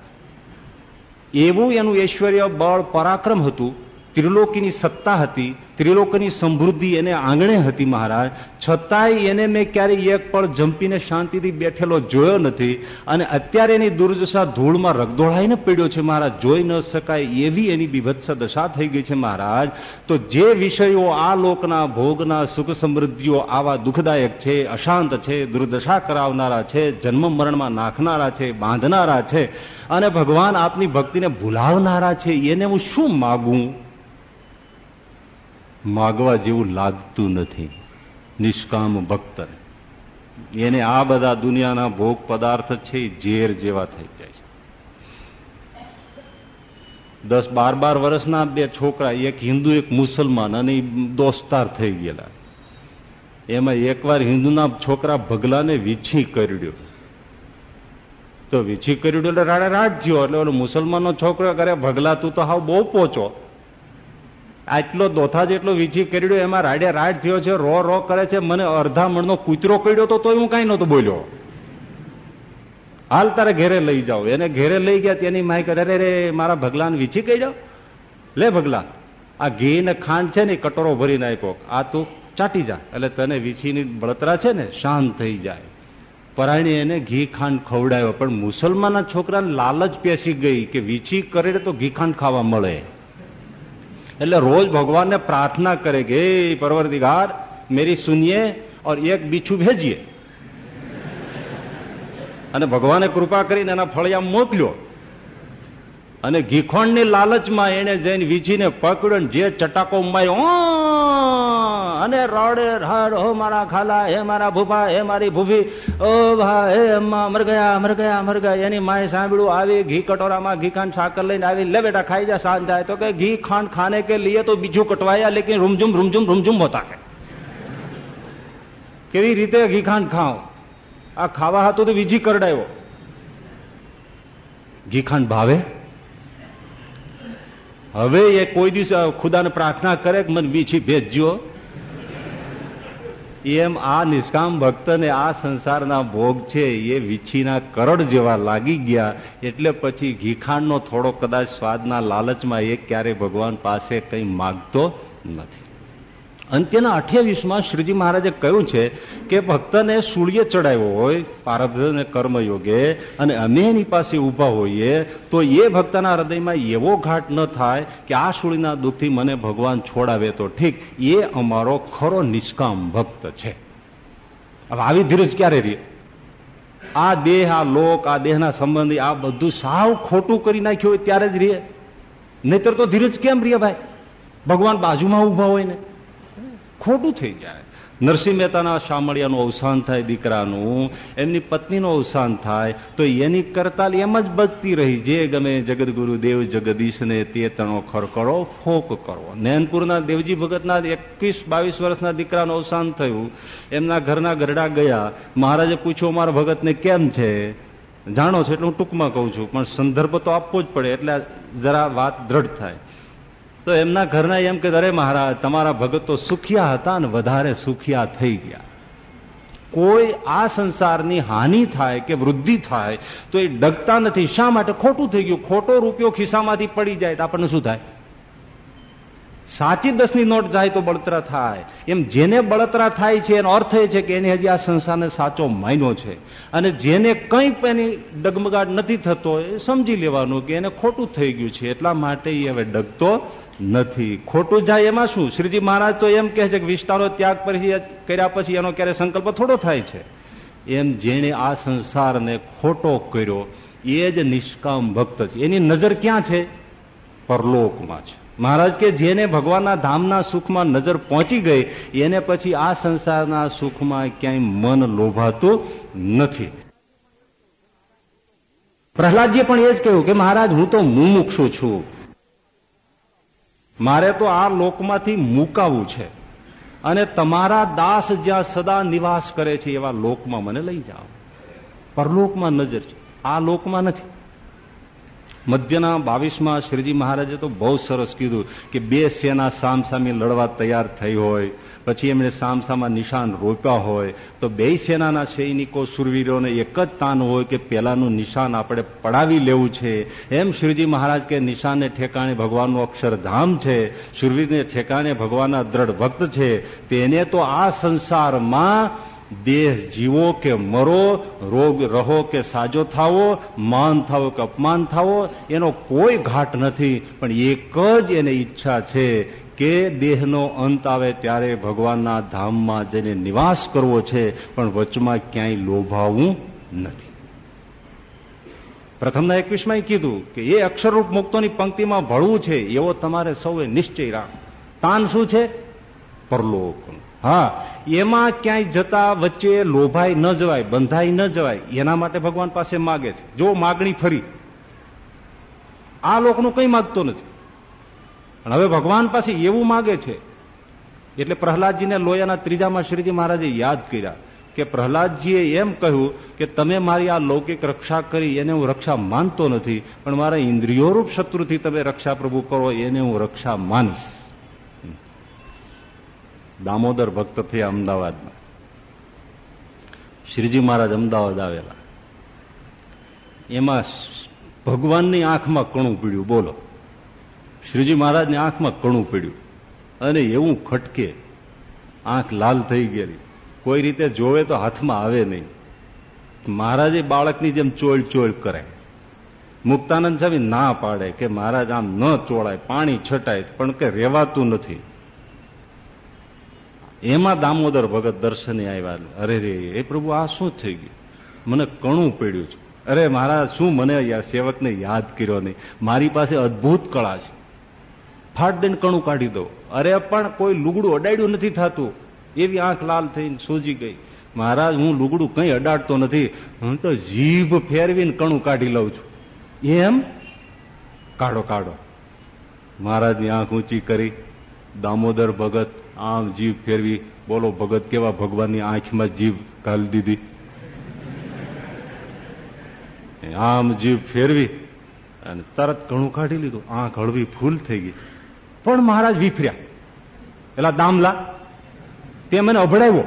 એવું એનું ઐશ્વર્ય બળ પરાક્રમ હતું ત્રિલોકીની સત્તા હતી, ત્રિલોકની સમૃદ્ધિ એને આંગણે હતી મહારાજ. છતાંય એને મેં ક્યારેય એક પણ જંપીને શાંતિથી બેઠેલો જોયો નથી અને અત્યારે એની દુર્દશા ધૂળમાં રગદોળાઈને પડ્યો છે મહારાજ. જોઈ ન શકાય એવી એની બીભત્સ દશા થઈ ગઈ છે મહારાજ. તો જે વિષયો આ લોકના ભોગના સુખ સમૃદ્ધિઓ આવા દુઃખદાયક છે, અશાંત છે, દુર્દશા કરાવનારા છે, જન્મ મરણમાં નાખનારા છે, બાંધનારા છે અને ભગવાન આપની ભક્તિને ભૂલાવનારા છે, એને હું શું માગું? માગવા જેવું લાગતું નથી. નિષ્કામ ભક્ત એને આ બધા દુનિયાના ભોગ પદાર્થ છે ઝેર જેવા થઈ જાય છે. દસ બાર બાર વર્ષના બે છોકરા, એક હિન્દુ, એક મુસલમાન અને દોસ્તાર થઈ ગયેલા. એમાં એકવાર હિન્દુના છોકરા ભગલાને વીછી કરડ્યો તો વીછી કર્યું એટલે રાડે રાડ થયો. એટલે ઓલો મુસલમાનનો છોકરો કરે ભગલા, તું તો હાવ બહુ પોચો. આટલો દોથા જેટલો વીછી કરડ્યો એમાં રાડે રાડ થયો છે, રો રો કરે છે. મને અડધા મણનો કૂતરો કર્યો તો તોય હું કઈ નતો બોલ્યો. હાલ તારે ઘેરે લઈ જાઓ. એને ઘેરે લઈ ગયા, તેની માય કરે અરે મારા ભગલાને વીછી કહી લે ભગલા આ ઘી ને ખાંડ છે ને કટોરો ભરી નાખ્યો આ તું ચાટી જા. એટલે તને વીછીની બળતરા છે ને, શાંત થઈ જાય. પરાયણી એને ઘી ખાંડ ખવડાવ્યો. પણ મુસલમાનના છોકરાને લાલચ પેસી ગઈ કે વીછી કરે તો ઘી ખાંડ ખાવા મળે. એટલે રોજ ભગવાનને પ્રાર્થના કરે કે, હે પરવરદિગાર, મેરી સુનિયે ઓર એક બીછું ભેજીએ. અને ભગવાને કૃપા કરીને એના ફળિયા મોકલ્યો. અને ઘીખોણની લાલચમાં એને જઈને વીજીને પકડ્યો જે ચટાકો માર્યો અને રડે રડ, હો મારા ખાલા, હે મારા ભૂભા હે મારી ભૂફી ઓ ભા, હે અમ્મા, મર ગયા મર ગયા મર ગયા. એની માએ સાંભળ્યું, આવી ઘી કટોરામાં ઘી ખાંડ સાકર લઈને આવી, લે બેટા, ખાઈ જા શાંત થાય. તો કે, ઘી ખાંડ ખાને કે લીએ તો બીજું કટવાયા, લેકિન રૂમઝુમ રૂમઝુમ રૂમઝુમ હોતા કે. કેવી રીતે ઘી ખાંડ ખાઓ આ ખાવા હતું તો બીજી કરડાયો. ઘી ખાંડ ભાવે? હવે એ કોઈ દિવસ ખુદાને પ્રાર્થના કરે કે મને વીછી ભેજજો. એમ આ નિષ્કામ ભક્તને આ સંસારના ભોગ છે, એ વીછીના કરડ જેવા લાગી ગયા. એટલે પછી ઘીખાંડનો થોડો કદાચ સ્વાદના લાલચમાં એ ક્યારે ભગવાન પાસે કંઈ માગતો નથી. અંત્યના અઠ્યાવીસમાં શ્રીજી મહારાજે કહ્યું છે કે ભક્તને સૂર્ય ચડાવ્યો હોય પારબ્ધ કર્મયોગે, અને અમે એની પાસે ઊભા હોઈએ, તો એ ભક્તના હૃદયમાં એવો ઘાટ ન થાય કે આ સૂળીના દુઃખથી મને ભગવાન છોડાવે તો ઠીક. એ અમારો ખરો નિષ્કામ ભક્ત છે. હવે આવી ધીરજ ક્યારે રહે? આ દેહ, આ લોક, આ દેહના સંબંધી આ બધું સાવ ખોટું કરી નાખ્યું હોય ત્યારે જ રહીએ નહીતર તો ધીરજ કેમ રહીએ ભાઈ? ભગવાન બાજુમાં ઊભા હોય ને. ખોટું થઈ જાય. નરસિંહ મહેતાના શામળિયાનું અવસાન થાય દીકરાનું, એમની પત્નીનું અવસાન થાય, તો એની કરતાલ એમ જ બચતી રહી. જે ગમે જગદગુરુ દેવ જગદીશને તે તણો ખરકડો ફોક કરો નૈનપુરના દેવજી ભગતના એકવીસ બાવીસ વર્ષના દીકરાનું અવસાન થયું. એમના ઘરના ગરડા ગયા. મહારાજે પૂછ્યું મારા ભગતને કેમ છે? જાણો છો, એટલે હું ટૂંકમાં કહું છું, પણ સંદર્ભ તો આપવો જ પડે, એટલે જરા વાત દ્રઢ થાય. તો એમના ઘરના એમ કે, અરે મહારાજ, તમારા ભગત તો સુખિયા હતા ને વધારે સુખિયા થઈ ગયા. કોઈ આ સંસારની હાનિ થાય કે વૃદ્ધિ થાય, તો એ ડગતા નથી. શા માટે? ખોટું થઈ ગયું. ખોટો રૂપિયો ખિસ્સામાંથી પડી જાય તો આપણને શું થાય? સાચી દસની નોટ જાય તો બળતરા થાય. એમ જેને બળતરા થાય છે, એનો અર્થ એ છે કે એને હજી આ સંસારને સાચો માયનો છે. અને જેને કંઈ એની ડગમગાટ નથી થતો, એ સમજી લેવાનું કે એને ખોટું થઈ ગયું છે. એટલા માટે એ હવે ડગતો નથી. ખોટું જાય એમાં શું? શ્રીજી મહારાજ તો એમ કહે છે કે વિસ્તારો ત્યાગ પછી કર્યા પછી એનો ક્યારે સંકલ્પ થોડો થાય છે. એમ જેણે આ સંસારને ખોટો કર્યો, એ જ નિષ્કામ ભક્ત છે. એની નજર ક્યાં છે? પરલોકમાં છે. મહારાજ કે જેને ભગવાનના ધામના સુખમાં નજર પહોંચી ગઈ, એને પછી આ સંસારના સુખમાં ક્યાંય મન લોભાતું નથી. પ્રહલાદજીએ પણ એ જ કહ્યું કે મહારાજ, હું તો મુમુક્ષુ છું. મારે તો આ લોકમાંથી મુકાવું છે. અને તમારા દાસ જ્યાં સદા નિવાસ કરે છે એવા લોકમાં મને લઈ જાઓ. પરલોકમાં નજર છે. આ લોકમાં નથી. મધ્યના બાવીસમાં શ્રીજી મહારાજે તો બહુ સરસ કીધું કે બે સેના સામસામે લડવા તૈયાર થઈ હોય, પછી એમણે સામસામાં નિશાન રોપ્યા હોય, તો બે સેનાના સૈનિકો સુરવીરોને એક જ તાન હોય કે પેલાનું નિશાન આપણે પડાવી લેવું છે. એમ શ્રીજી મહારાજ કે નિશાને ઠેકાણે ભગવાનનું અક્ષરધામ છે, સુરવીરને ઠેકાણે ભગવાનના દ્રઢ ભક્ત છે. તેને તો આ સંસારમાં દેહ જીવો કે મરો, રોગ રહો કે સાજો થાવો, માન થાવો કે અપમાન થાવો, એનો કોઈ ઘાટ નથી, પણ એક જ એને ઈચ્છા છે કે દેહનો અંત આવે ત્યારે ભગવાનના ધામમાં જઈને નિવાસ કરવો છે, પણ વચમાં ક્યાંય લોભાવું નથી. પ્રથમના એકવીસમાં કીધું કે એ અક્ષરરૂપ મુક્તોની પંક્તિમાં ભળવું છે, એવો તમારે સૌએ નિશ્ચય રાખ તાન શું છે? પરલોકનું. હા, એમાં ક્યાંય જતા વચ્ચે લોભાઈ ન જવાય, બંધાઈ ન જવાય, એના માટે ભગવાન પાસે માગે છે. જો માગણી ફરી, આ લોકનું કંઈ માગતો નથી. પણ હવે ભગવાન પાસે એવું માગે છે, એટલે પ્રહલાદજીને લોયાના ત્રીજામાં શ્રીજી મહારાજે યાદ કર્યા કે પ્રહલાદજીએ એમ કહ્યું કે તમે મારી આ લૌકિક રક્ષા કરી, એને હું રક્ષા માનતો નથી, પણ મારા ઇન્દ્રિયોરૂપ શત્રુથી તમે રક્ષા પ્રભુ કરો, એને હું રક્ષા માનીશ. દામોદર ભક્ત થયા અમદાવાદમાં. શ્રીજી મહારાજ અમદાવાદ આવેલા. એમાં ભગવાનની આંખમાં કણું પીડ્યું, બોલો. શ્રીજી મહારાજની આંખમાં કણું પીડ્યું. અને એવું ખટકે આંખ લાલ થઈ ગયેલી. કોઈ રીતે જોવે તો હાથમાં આવે નહીં. મહારાજે બાળકની જેમ ચોળ ચોળ કરે. મુક્તાનંદ સ્વામી ના પાડે કે મહારાજ આમ ન ચોળાય, પાણી છટાય, પણ કે રેવાતું નથી. એમાં દામોદર ભગત દર્શને આવ્યા અરે રે, એ પ્રભુ, આ શું થઈ ગયું? મને કણું પડ્યું છે. અરે મારા શું મને સેવકને યાદ કર્યો નહીં? મારી પાસે અદભુત કળા છે. ફાટ દઈને કણું કાઢી દો. અરે, પણ કોઈ લુગડું અડાડ્યું નથી થતું. એવી આંખ લાલ થઈને સૂજી ગઈ. મહારાજ, હું લુગડું કઈ અડાડતો નથી. હું તો જીભ ફેરવીને કણું કાઢી લઉં છું. એમ? કાઢો કાઢો. મહારાજની આંખ ઊંચી કરી. દામોદર ભગત આમ જીભ ફેરવી, બોલો, ભગત કેવા ભગવાનની આંખમાં જીભ ઘાલી દીધી? આમ જીભ ફેરવી અને તરત ઘણું કાઢી લીધું. આંખ હળવી ફૂલ થઈ ગઈ. પણ મહારાજ વિફર્યા. પેલા દામલા, તે મને અભડાવ્યો.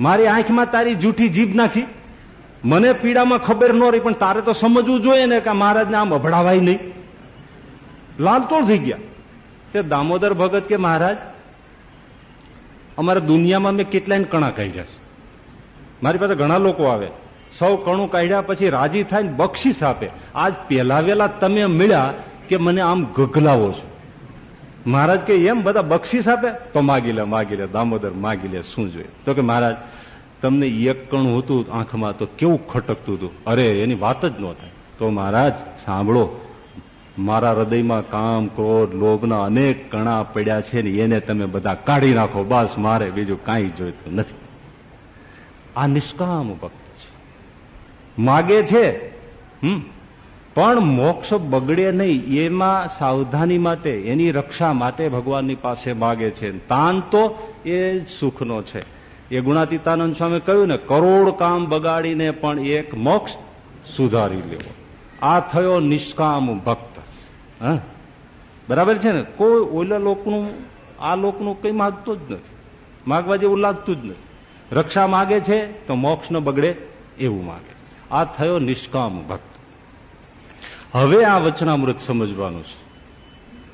મારી આંખમાં તારી જૂઠી જીભ નાખી. મને પીડામાં ખબર ન રહી, પણ તારે તો સમજવું જોઈએ ને કે મહારાજને આમ અભડાવાય નહીં. લાલતોળ થઈ ગયા. તે દામોદર ભગત કે મહારાજ? અમારા દુનિયામાં મેં કેટલાય કણા કાઢ્યા છે. મારી પાસે ઘણા લોકો આવે. સૌ કણું કાઢ્યા પછી રાજી થાય ને બક્ષીસ આપે. આજ પહેલા વેલા તમે મળ્યા કે મને આમ ગગલાવો છો. મહારાજ કે એમ બધા બક્ષીસ આપે? તો માગી લે માગી લે, દામોદર માગી લે, શું જોઈએ? તો કે મહારાજ, તમને એક કણું હતું આંખમાં તો કેવું ખટકતું હતું? અરે, એની વાત જ ન થાય. તો મહારાજ, સાંભળો. મારા હૃદયમાં કામ, ક્રોધ, લોભના અનેક કણા પડ્યા છે ને એને તમે બધા કાઢી નાખો. બસ મારે બીજું કાંઈ જોઈતું નથી. આ નિષ્કામ ભક્ત છે. માગે છે, હમ, પણ મોક્ષ બગડે નહીં. એમાં સાવધાની માટે, એની રક્ષા માટે ભગવાનની પાસે માગે છે. તાન તો એ સુખનો છે. એ ગુણાતીતાનંદ સ્વામી કહ્યું ને, કરોડ કામ બગાડીને પણ એક મોક્ષ સુધારી લેવો. આ થયો નિષ્કામ ભક્ત. હા. બરાબર છે ને? કોઈ ઓલા લોકનું, આ લોકનું કઈ માગતું જ નથી. માગવા જેવું લાગતું જ નથી. રક્ષા માગે છે તો મોક્ષ ન બગડે એવું માગે આ થયો નિષ્કામ ભક્ત. હવે આ વચનામૃત સમજવાનું છે.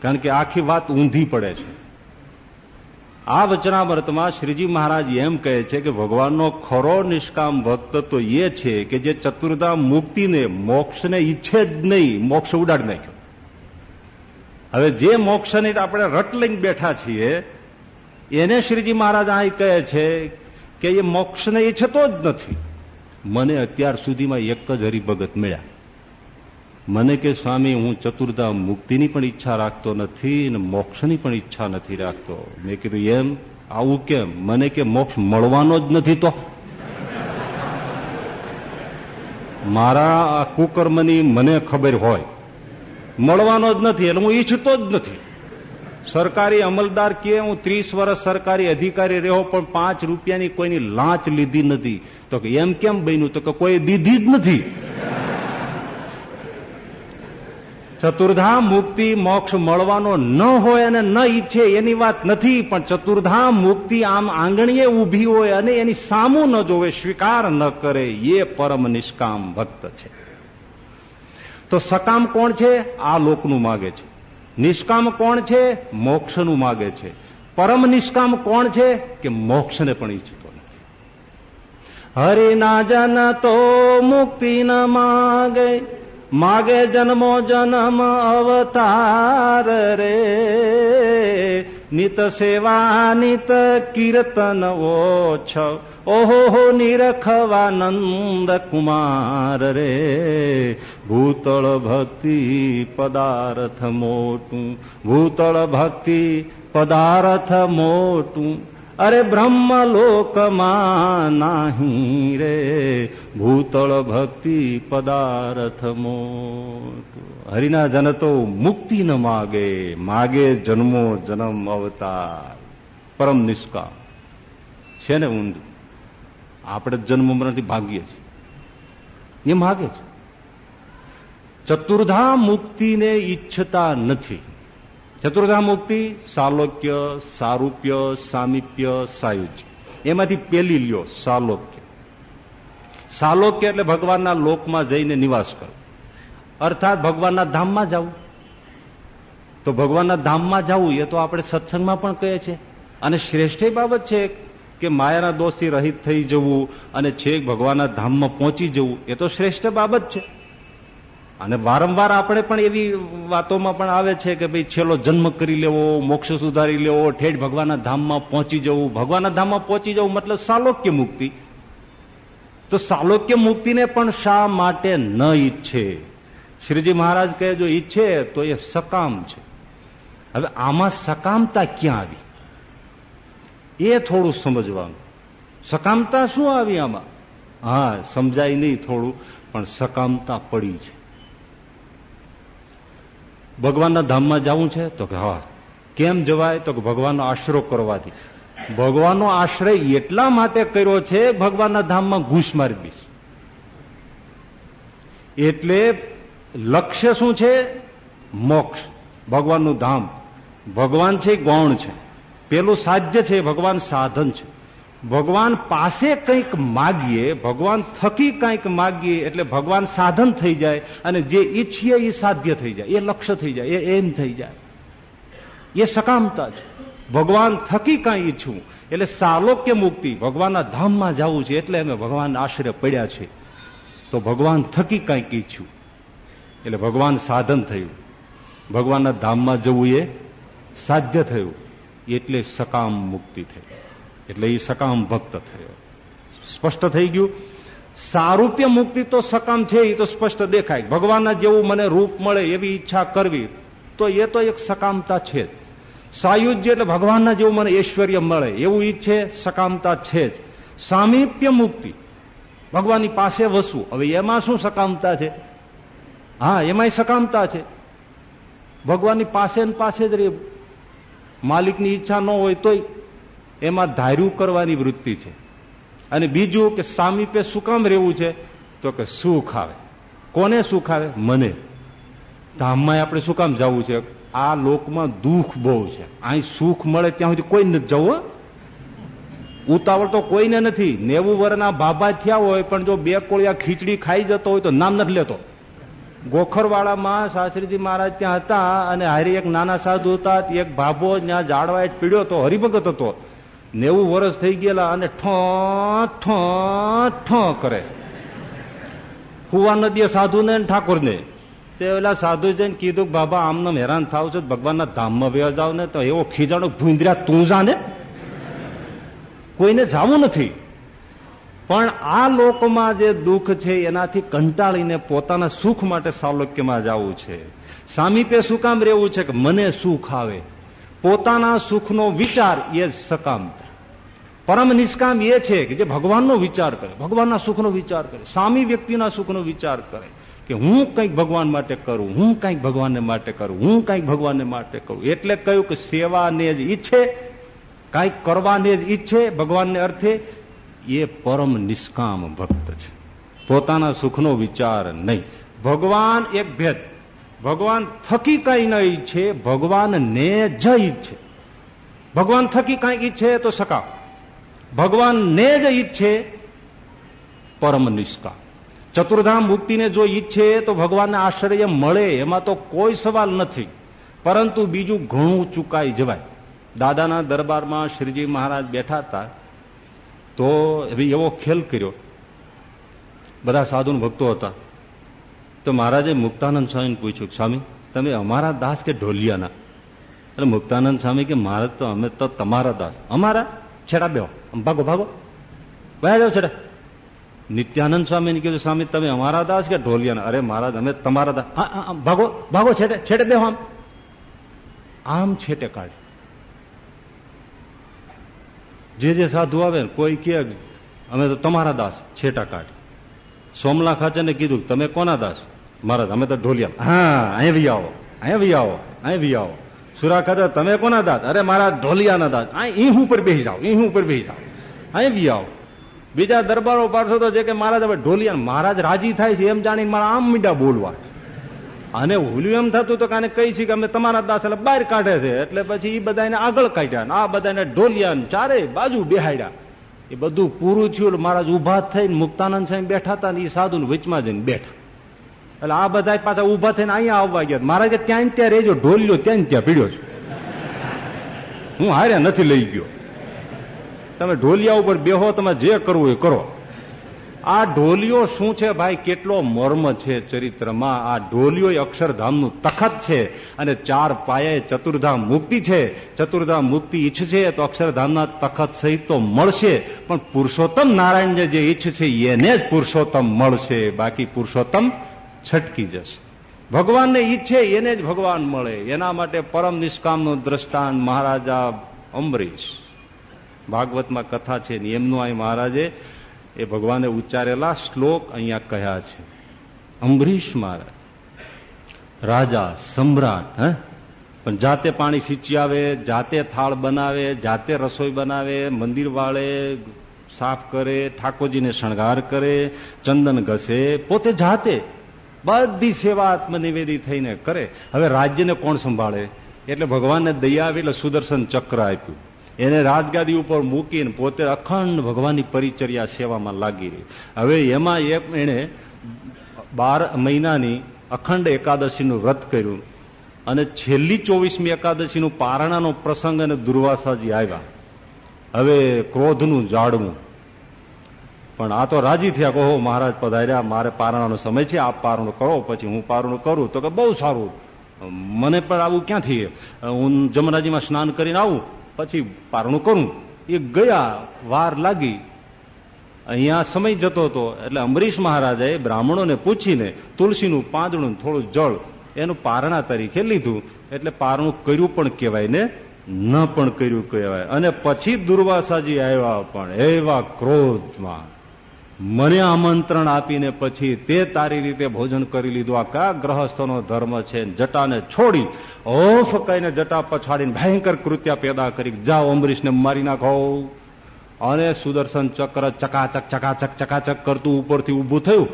કારણ કે આખી વાત ઊંધી પડે છે. આ વચનામૃતમાં શ્રીજી મહારાજ એમ કહે છે કે ભગવાનનો ખરો નિષ્કામ ભક્ત તો એ છે કે જે ચતુર્ધા મુક્તિને, મોક્ષને ઈચ્છે જ નહીં, મોક્ષ ઉડાડી નાખ્યો. હવે જે મોક્ષની આપણે રટ લઈને બેઠા છીએ, એને શ્રીજી મહારાજ અહીં કહે છે કે એ મોક્ષને ઈચ્છતો જ નથી. મને અત્યાર સુધીમાં એક જ હરિભગત મળ્યા. મને કે સ્વામી, હું ચતુર્ધા મુક્તિની પણ ઈચ્છા રાખતો નથી અને મોક્ષની પણ ઈચ્છા નથી રાખતો. મેં કીધું, એમ? આવું કેમ? મને કે મોક્ષ મળવાનો જ નથી તો? મારા આ કુકર્મની મને ખબર હોય. મળવાનો જ નથી, એટલે હું ઈચ્છતો જ નથી. સરકારી અમલદાર કે હું ત્રીસ વર્ષ સરકારી અધિકારી રહ્યો, પણ પાંચ રૂપિયાની કોઈની લાંચ લીધી નથી. તો કે એમ કેમ બન્યું? તો કે કોઈ દીધી જ નથી. ચતુર્ધામ મુક્તિ મોક્ષ મળવાનો ન હોય અને ન ઈચ્છે એની વાત નથી, પણ ચતુર્ધામ મુક્તિ આમ આંગણીએ ઊભી હોય અને એની સામું ન જોવે, સ્વીકાર ન કરે, એ પરમ નિષ્કામ ભક્ત છે. તો સકામ કોણ છે? આ લોકનું માગે છે. નિષ્કામ કોણ છે? મોક્ષનું માગે છે. પરમ નિષ્કામ કોણ છે? કે મોક્ષને પણ ઈચ્છતો નથી. હરિના જન તો મુક્તિ ન માગે. માગે જન્મો જન્મ અવતાર રે. નિત સેવા, નિત કીર્તન ઓછ ઓહો નિરખવાનંદ કુમાર રે, ભૂતળ ભક્તિ પદાર્થ મોટું, ભૂતળ ભક્તિ પદાર્થ મોટું. અરે બ્રહ્મ લોકમાં નાહી રે, ભૂતળ ભક્તિ પદાર્થ મોટું. હરિના જન તો મુક્તિ ન માગે માગે જન્મો જન્મ અવતાર. પરમ નિષ્કામ. છે ને ઊંધું? આપણે જન્મ મરણથી ભાગીએ છીએ. એ માગે છે. ચતુર્ધા મુક્તિને ઈચ્છતા નથી. ચતુર્ધા મુક્તિ સાલોક્ય, સારૂપ્ય, સામીપ્ય, સાયુજ્ય. એમાંથી પેલી લ્યો, સાલોક્ય. સાલોક્ય એટલે ભગવાનના લોકમાં જઈને નિવાસ કરો. અર્થાત ભગવાનના ધામમાં જવું તો ભગવાનના ધામમાં જવું એ તો આપણે સત્સંગમાં પણ કહીએ છીએ અને શ્રેષ્ઠ બાબત છે કે માયાના દોષથી રહિત થઈ જવું અને છેક ભગવાનના ધામમાં પહોંચી જવું, એ તો શ્રેષ્ઠ બાબત છે. અને વારંવાર આપણે પણ એવી વાતોમાં પણ આવે છે કે ભાઈ છેલ્લો જન્મ કરી લેવો, મોક્ષ સુધારી લેવો, ઠેઠ ભગવાનના ધામમાં પહોંચી જવું. ભગવાનના ધામમાં પહોંચી જવું મતલબ સાલોક્ય મુક્તિ. તો સાલોક્ય મુક્તિને પણ શા માટે ન ઈચ્છે? શ્રીજી મહારાજ કહે, જો ઈચ્છે તો એ સકામ છે. હવે આમાં સકામતા ક્યાં આવી? એ થોડું સમજવાનું. સકામતા શું આવી આમાં? હા, સમજાય નહીં થોડું, પણ સકામતા પડી છે. ભગવાનના ધામમાં જવું છે તો કે હા. કેમ જવાય? તો કે ભગવાનનો આશરો કરવાથી. ભગવાનનો આશ્રય એટલા માટે કર્યો છે, ભગવાનના ધામમાં ઘૂસ મારી દઈશ. એટલે લક્ષ્ય શું છે? મોક્ષ. ભગવાનનું ધામ. ભગવાન છે, ગૌણ છે. પેલું સાધ્ય છે, ભગવાન સાધન છે. ભગવાન પાસે કંઈક માગીએ, ભગવાન થકી કંઈક માગીએ, એટલે ભગવાન સાધન થઈ જાય અને જે ઈચ્છીએ એ સાધ્ય થઈ જાય, એ લક્ષ્ય થઈ જાય, એ એમ થઈ જાય. એ સકામતા છે. ભગવાન થકી કાંઈ ઈચ્છું એટલે સાલોક્ય મુક્તિ, ભગવાનના ધામમાં જવું છે, એટલે અમે ભગવાન આશ્રય પડ્યા છે. તો ભગવાન થકી કાંઈક ઈચ્છ્યું એટલે ભગવાન સાધન થયું. ભગવાનના ધામમાં જવું એ સાધ્ય થયું. એટલે સકામ મુક્તિ થઈ એટલે એ સકામ ભક્ત થયો. સ્પષ્ટ થઈ ગયું? સારૂપ્ય મુક્તિ તો સકામ છે એ તો સ્પષ્ટ દેખાય. ભગવાનના જેવું મને રૂપ મળે એવી ઈચ્છા કરવી, તો એ તો એક સકામતા છે જ. સાયુજ્ય એટલે ભગવાનના જેવું મને ઐશ્વર્ય મળે, એવું ઈચ્છે સકામતા છે જ. સામીપ્ય મુક્તિ, ભગવાનની પાસે વસવું. હવે એમાં શું સકામતા છે? હા, એમાંય સકામતા છે. ભગવાનની પાસે ને પાસે જ રહે. માલિકની ઈચ્છા ન હોય તોય એમાં ધાર્યું કરવાની વૃત્તિ છે. અને બીજું કે સામીપે શું કામ રહેવું છે? તો કે સુખ આવે. કોને સુખ આવે? મને. ધામમાં આપણે શું કામ જવું છે? આ લોકમાં દુઃખ બહુ છે. અહીં સુખ મળે ત્યાં સુધી કોઈ નથી જવું ઉતાવળ તો કોઈને નથી. નેવું વર્ષના બાબા થયા હોય, પણ જો બે કોળિયા ખીચડી ખાઈ જતો હોય તો નામ નથી લેતો. ગોખરવાડામાં શાસ્ત્રીજી મહારાજ ત્યાં હતા અને હારી એક નાના સાધુ હતા એક ભાભો ત્યાં જાડવા પીડ્યો હતો, હરિભગત હતો. નેવું વર્ષ થઈ ગયેલા અને ઠો ઠો ઠો કરે. હુવા નદીએ સાધુને ઠાકોરને. તે પેલા સાધુ જઈને કીધું બાબા આમને હેરાન થાવ છો, ભગવાનના ધામમાં વ્યા જાવ ને તો એવો ખીજાણો ભૂંદર્યા તું જાને કોઈને જવું નથી. પણ આ લોકમાં જે દુઃખ છે, એનાથી કંટાળીને પોતાના સુખ માટે સાલોક્યમાં જવું છે. સામીપે શું કામ રહેવું છે કે મને સુખ આવે? પોતાના સુખનો વિચાર એ સકામ પરમ નિષ્કામ એ છે કે જે ભગવાનનો વિચાર કરે, ભગવાનના સુખનો વિચાર કરે, સામી વ્યક્તિના સુખનો વિચાર કરે કે હું કંઈક ભગવાન માટે કરું, હું કંઈક ભગવાનને માટે કરું, હું કંઈક ભગવાનને માટે કરું. એટલે કહ્યું કે સેવાને જ ઈચ્છે, કંઈક કરવાને જ ઈચ્છે ભગવાનને અર્થે એ પરમ નિષ્કામ ભક્ત છે. પોતાના સુખનો વિચાર નહીં. ભગવાન એક ભેદ. ભગવાન થકી કઈ ન ઈચ્છે ભગવાનને જ ઈચ્છે ભગવાન થકી કઈ ઈચ્છે તો સકા ભગવાનને જ ઈચ્છે પરમ નિષ્કામ. ચતુર્ધામ મુક્તિને જો ઈચ્છે તો ભગવાનને આશ્રય મળે, એમાં તો કોઈ સવાલ નથી. પરંતુ બીજું ઘણું ચુકાઈ જવાય. દાદાના દરબારમાં શ્રીજી મહારાજ બેઠા હતા. તો એવો ખેલ કર્યો. બધા સાધુ ભક્તો હતા. તો મહારાજે મુક્તાનંદ સ્વામીને પૂછ્યું, સ્વામી, તમે અમારા દાસ કે ઢોલિયાના? એટલે મુક્તાનંદ સ્વામી કે મહારાજ તો અમે તો તમારા દાસ. અમારા? છેડા બેહો ભાગો ભાગો. વયા જાઓ છેડા. નિત્યાનંદ સ્વામીને કીધું, સ્વામી, તમે અમારા દાસ કે ઢોલિયાના? અરે મહારાજ, અમે તમારા દાસ. ભાગો ભાગો છેટે છેડે બેહો આમ. આમ છેટે કાઢે. જે જે સાધુ આવે ને, કોઈ કે અમે તો તમારા દાસ, છેટા કાઢ. સોમલા ખાચરને કીધું તમે કોના દાસ? મહારાજ, અમે તો ઢોલિયા. હા અહીં ભી આવો અહીં વી આવો અહીં ભી આવો. સુરા ખાચર તમે કોના દાસ? અરે, મારા ઢોલિયાના દાસ. અહીં ઉપર બેસી જાઓ અહીં ઉપર બેસી જાઓ અહીં ભી આવો. બીજા દરબારો પાર્ષદો છે કે, મહારાજ, હવે ઢોલિયા મહારાજ રાજી થાય છે, એમ જાણીને મારા આમ મીડા બોલવા. અને હુલ્યું એમ થતું તો કાને કહી છે કે અમે તમારા દાસ એટલે બહાર કાઢે છે. એટલે પછી એ બધાને આગળ કાઢ્યા આ બધાને ઢોલિયા ચારે બાજુ બેહાડ્યા. એ બધું પૂરું થયું મહારાજ ઊભા થઈને મુક્તાનંદ સાહેબ બેઠા હતા ને એ સાધુ વચમાં જઈને બેઠા. એટલે આ બધા પાછા ઊભા થઈને અહીંયા આવવા ગયા. મહારાજ ત્યાં ત્યાં રેજો ઢોલ્યો ત્યાં ત્યાં પીડ્યો છે. હું હાર્યા નથી લઈ ગયો. તમે ઢોલિયા ઉપર બેહો, તમે જે કરવું એ કરો. આ ઢોલિયો શું છે ભાઈ? કેટલો મર્મ છે ચરિત્રમાં. આ ઢોલિયો અક્ષરધામનું તખત છે અને ચાર પાયે ચતુર્ધામ મુક્તિ છે. ચતુર્ધામ મુક્તિ ઈચ્છશે તો અક્ષરધામના તખત સહિત તો મળશે. પણ પુરુષોત્તમ નારાયણ જે ઈચ્છ છે એને જ પુરુષોત્તમ મળશે. બાકી પુરુષોત્તમ છટકી જશે. ભગવાનને ઈચ્છે એને જ ભગવાન મળે. એના માટે પરમ નિષ્કામનું દ્રષ્ટાંત મહારાજા અમરીશ. ભાગવતમાં કથા છે એમનું આ મહારાજે એ ભગવાને ઉચ્ચારેલા શ્લોક અહીંયા કહ્યા છે. અંબરીશ મહારાજ, રાજા, સમ્રાટ, હે? પણ જાતે પાણી સિંચી આવે, જાતે થાળ બનાવે, જાતે રસોઈ બનાવે, મંદિર વાળે સાફ કરે, ઠાકોરજીને શણગાર કરે, ચંદન ઘસે, પોતે જાતે બધી સેવા આત્મનિવેદી થઈને કરે. હવે રાજ્યને કોણ સંભાળે? એટલે ભગવાનને દયા આવી એટલે સુદર્શન ચક્ર આપ્યું. એને રાજગાદી ઉપર મૂકીને પોતે અખંડ ભગવાનની પરિચર્યા સેવામાં લાગી રહી. હવે એમાં એક એણે બાર મહિનાની અખંડ એકાદશીનું વ્રત કર્યું અને છેલ્લી ચોવીસમી એકાદશીનું પારણાનો પ્રસંગ અને દુર્વાસાજી આવ્યા. હવે ક્રોધનું જાળવું પણ આ તો રાજી થયા કહો મહારાજ પધાર્યા, મારે પારણાનો સમય છે, આપ પારણું કરો, પછી હું પારણું કરું. તો કે બહુ સારું. મને પણ આવું ક્યાંથી? હું જમરાજીમાં સ્નાન કરીને આવું. પછી પારણું કરું. એ ગયા વાર લાગી. અહીંયા સમય જતો હતો એટલે અંબરીશ મહારાજાએ બ્રાહ્મણોને પૂછીને તુલસીનું પાંદડું થોડું જળ એનું પારણા તરીકે લીધું. એટલે પારણું કર્યું પણ કહેવાય ને? ન પણ કર્યું કહેવાય. અને પછી દુર્વાસાજી આવ્યા પણ એવા ક્રોધમાં. મને આમંત્રણ આપીને પછી તે તારી રીતે ભોજન કરી લીધું. આ કયા ગ્રહસ્થનો ધર્મ છે? જટાને છોડી ઓફ કહીને જટા પછાડીને ભયંકર કૃત્ય પેદા કરી જાઓ અમરીશને મારી નાખો. અને સુદર્શન ચક્ર ચકાચક ચકાચક ચકાચક કરતું ઉપરથી ઊભું થયું.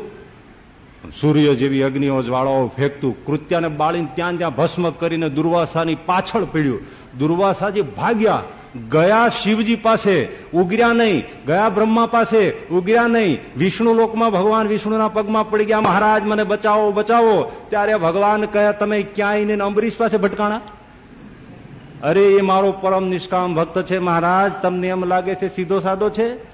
સૂર્ય જેવી અગ્નિઓ જ્વાળાઓ ફેંકતું, કૃત્યાને બાળીને ત્યાં ત્યાં ભસ્મ કરીને દુર્વાસાની પાછળ પીડ્યું. દુર્વાસાજી ભાગ્યા. ગયા શિવજી પાસે ઉગર્યા નહીં, ગયા બ્રહ્મા પાસે ઉગર્યા નહીં. વિષ્ણુ લોકમાં ભગવાન વિષ્ણુના પગમાં પડી ગયા, મહારાજ, મને બચાવો બચાવો. ત્યારે ભગવાન કહે, તમે ક્યાંય ને અંબરીશ પાસે ભટકાણા? અરે, એ મારો પરમ નિષ્કામ ભક્ત છે, મહારાજ. તમને એમ લાગે છે, સીધો સાદો છે?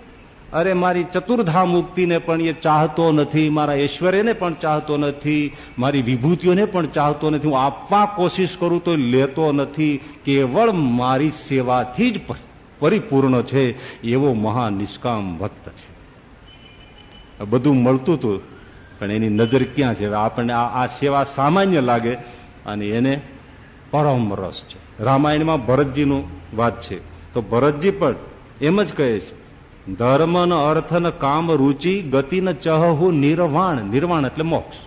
અરે મારી ચતુર્ધા મુક્તિને પણ એ ચાહતો નથી, મારા ઐશ્વર્યને પણ ચાહતો નથી, મારી વિભૂતિઓને પણ ચાહતો નથી, હું આપવા કોશિશ કરું તો લેતો નથી, કેવળ મારી સેવાથી જ પરિપૂર્ણ છે, એવો મહા નિષ્કામ ભક્ત છે. બધું મળતું હતું, પણ એની નજર ક્યાં છે? આપણને આ સેવા સામાન્ય લાગે, અને એને પરમ રસ છે. રામાયણમાં ભરતજીનું વાત છે. તો ભરતજી પણ એમ જ કહે છે ધર્મ ન અર્થ ન કામ રુચિ ન ચહુ, નિર્વાણ નિર્વાણ એટલે મોક્ષ.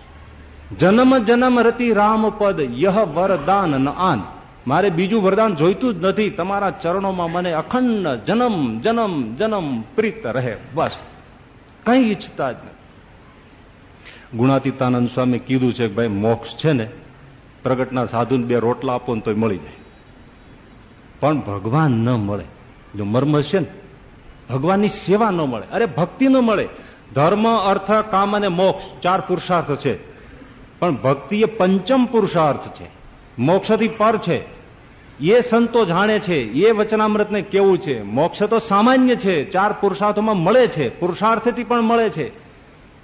જન્મ જન્મ રતિ રામ પદ, યહ વરદાન ન આન. મારે બીજું વરદાન જોઈતું જ નથી. તમારા ચરણોમાં મને અખંડ જન્મ જન્મ જન્મ પ્રીત રહે. બસ. કઈ ઈચ્છતા જ નથી. ગુણાતીતાનંદ સ્વામી કીધું છે કે ભાઈ, મોક્ષ છે ને, પ્રગટના સાધુને બે રોટલા આપો ને તો મળી જાય. પણ ભગવાન ન મળે. જો મર્મ છે ને ભગવાનની સેવા ન મળે. અરે ભક્તિ ન મળે. ધર્મ, અર્થ, કામ અને મોક્ષ ચાર પુરુષાર્થ છે. પણ ભક્તિ એ પંચમ પુરુષાર્થ છે. મોક્ષથી પર છે. એ સંતો જાણે છે, એ વચનામૃતને કેવું છે. મોક્ષ તો સામાન્ય છે, ચાર પુરુષાર્થોમાં મળે છે, પુરુષાર્થથી પણ મળે છે.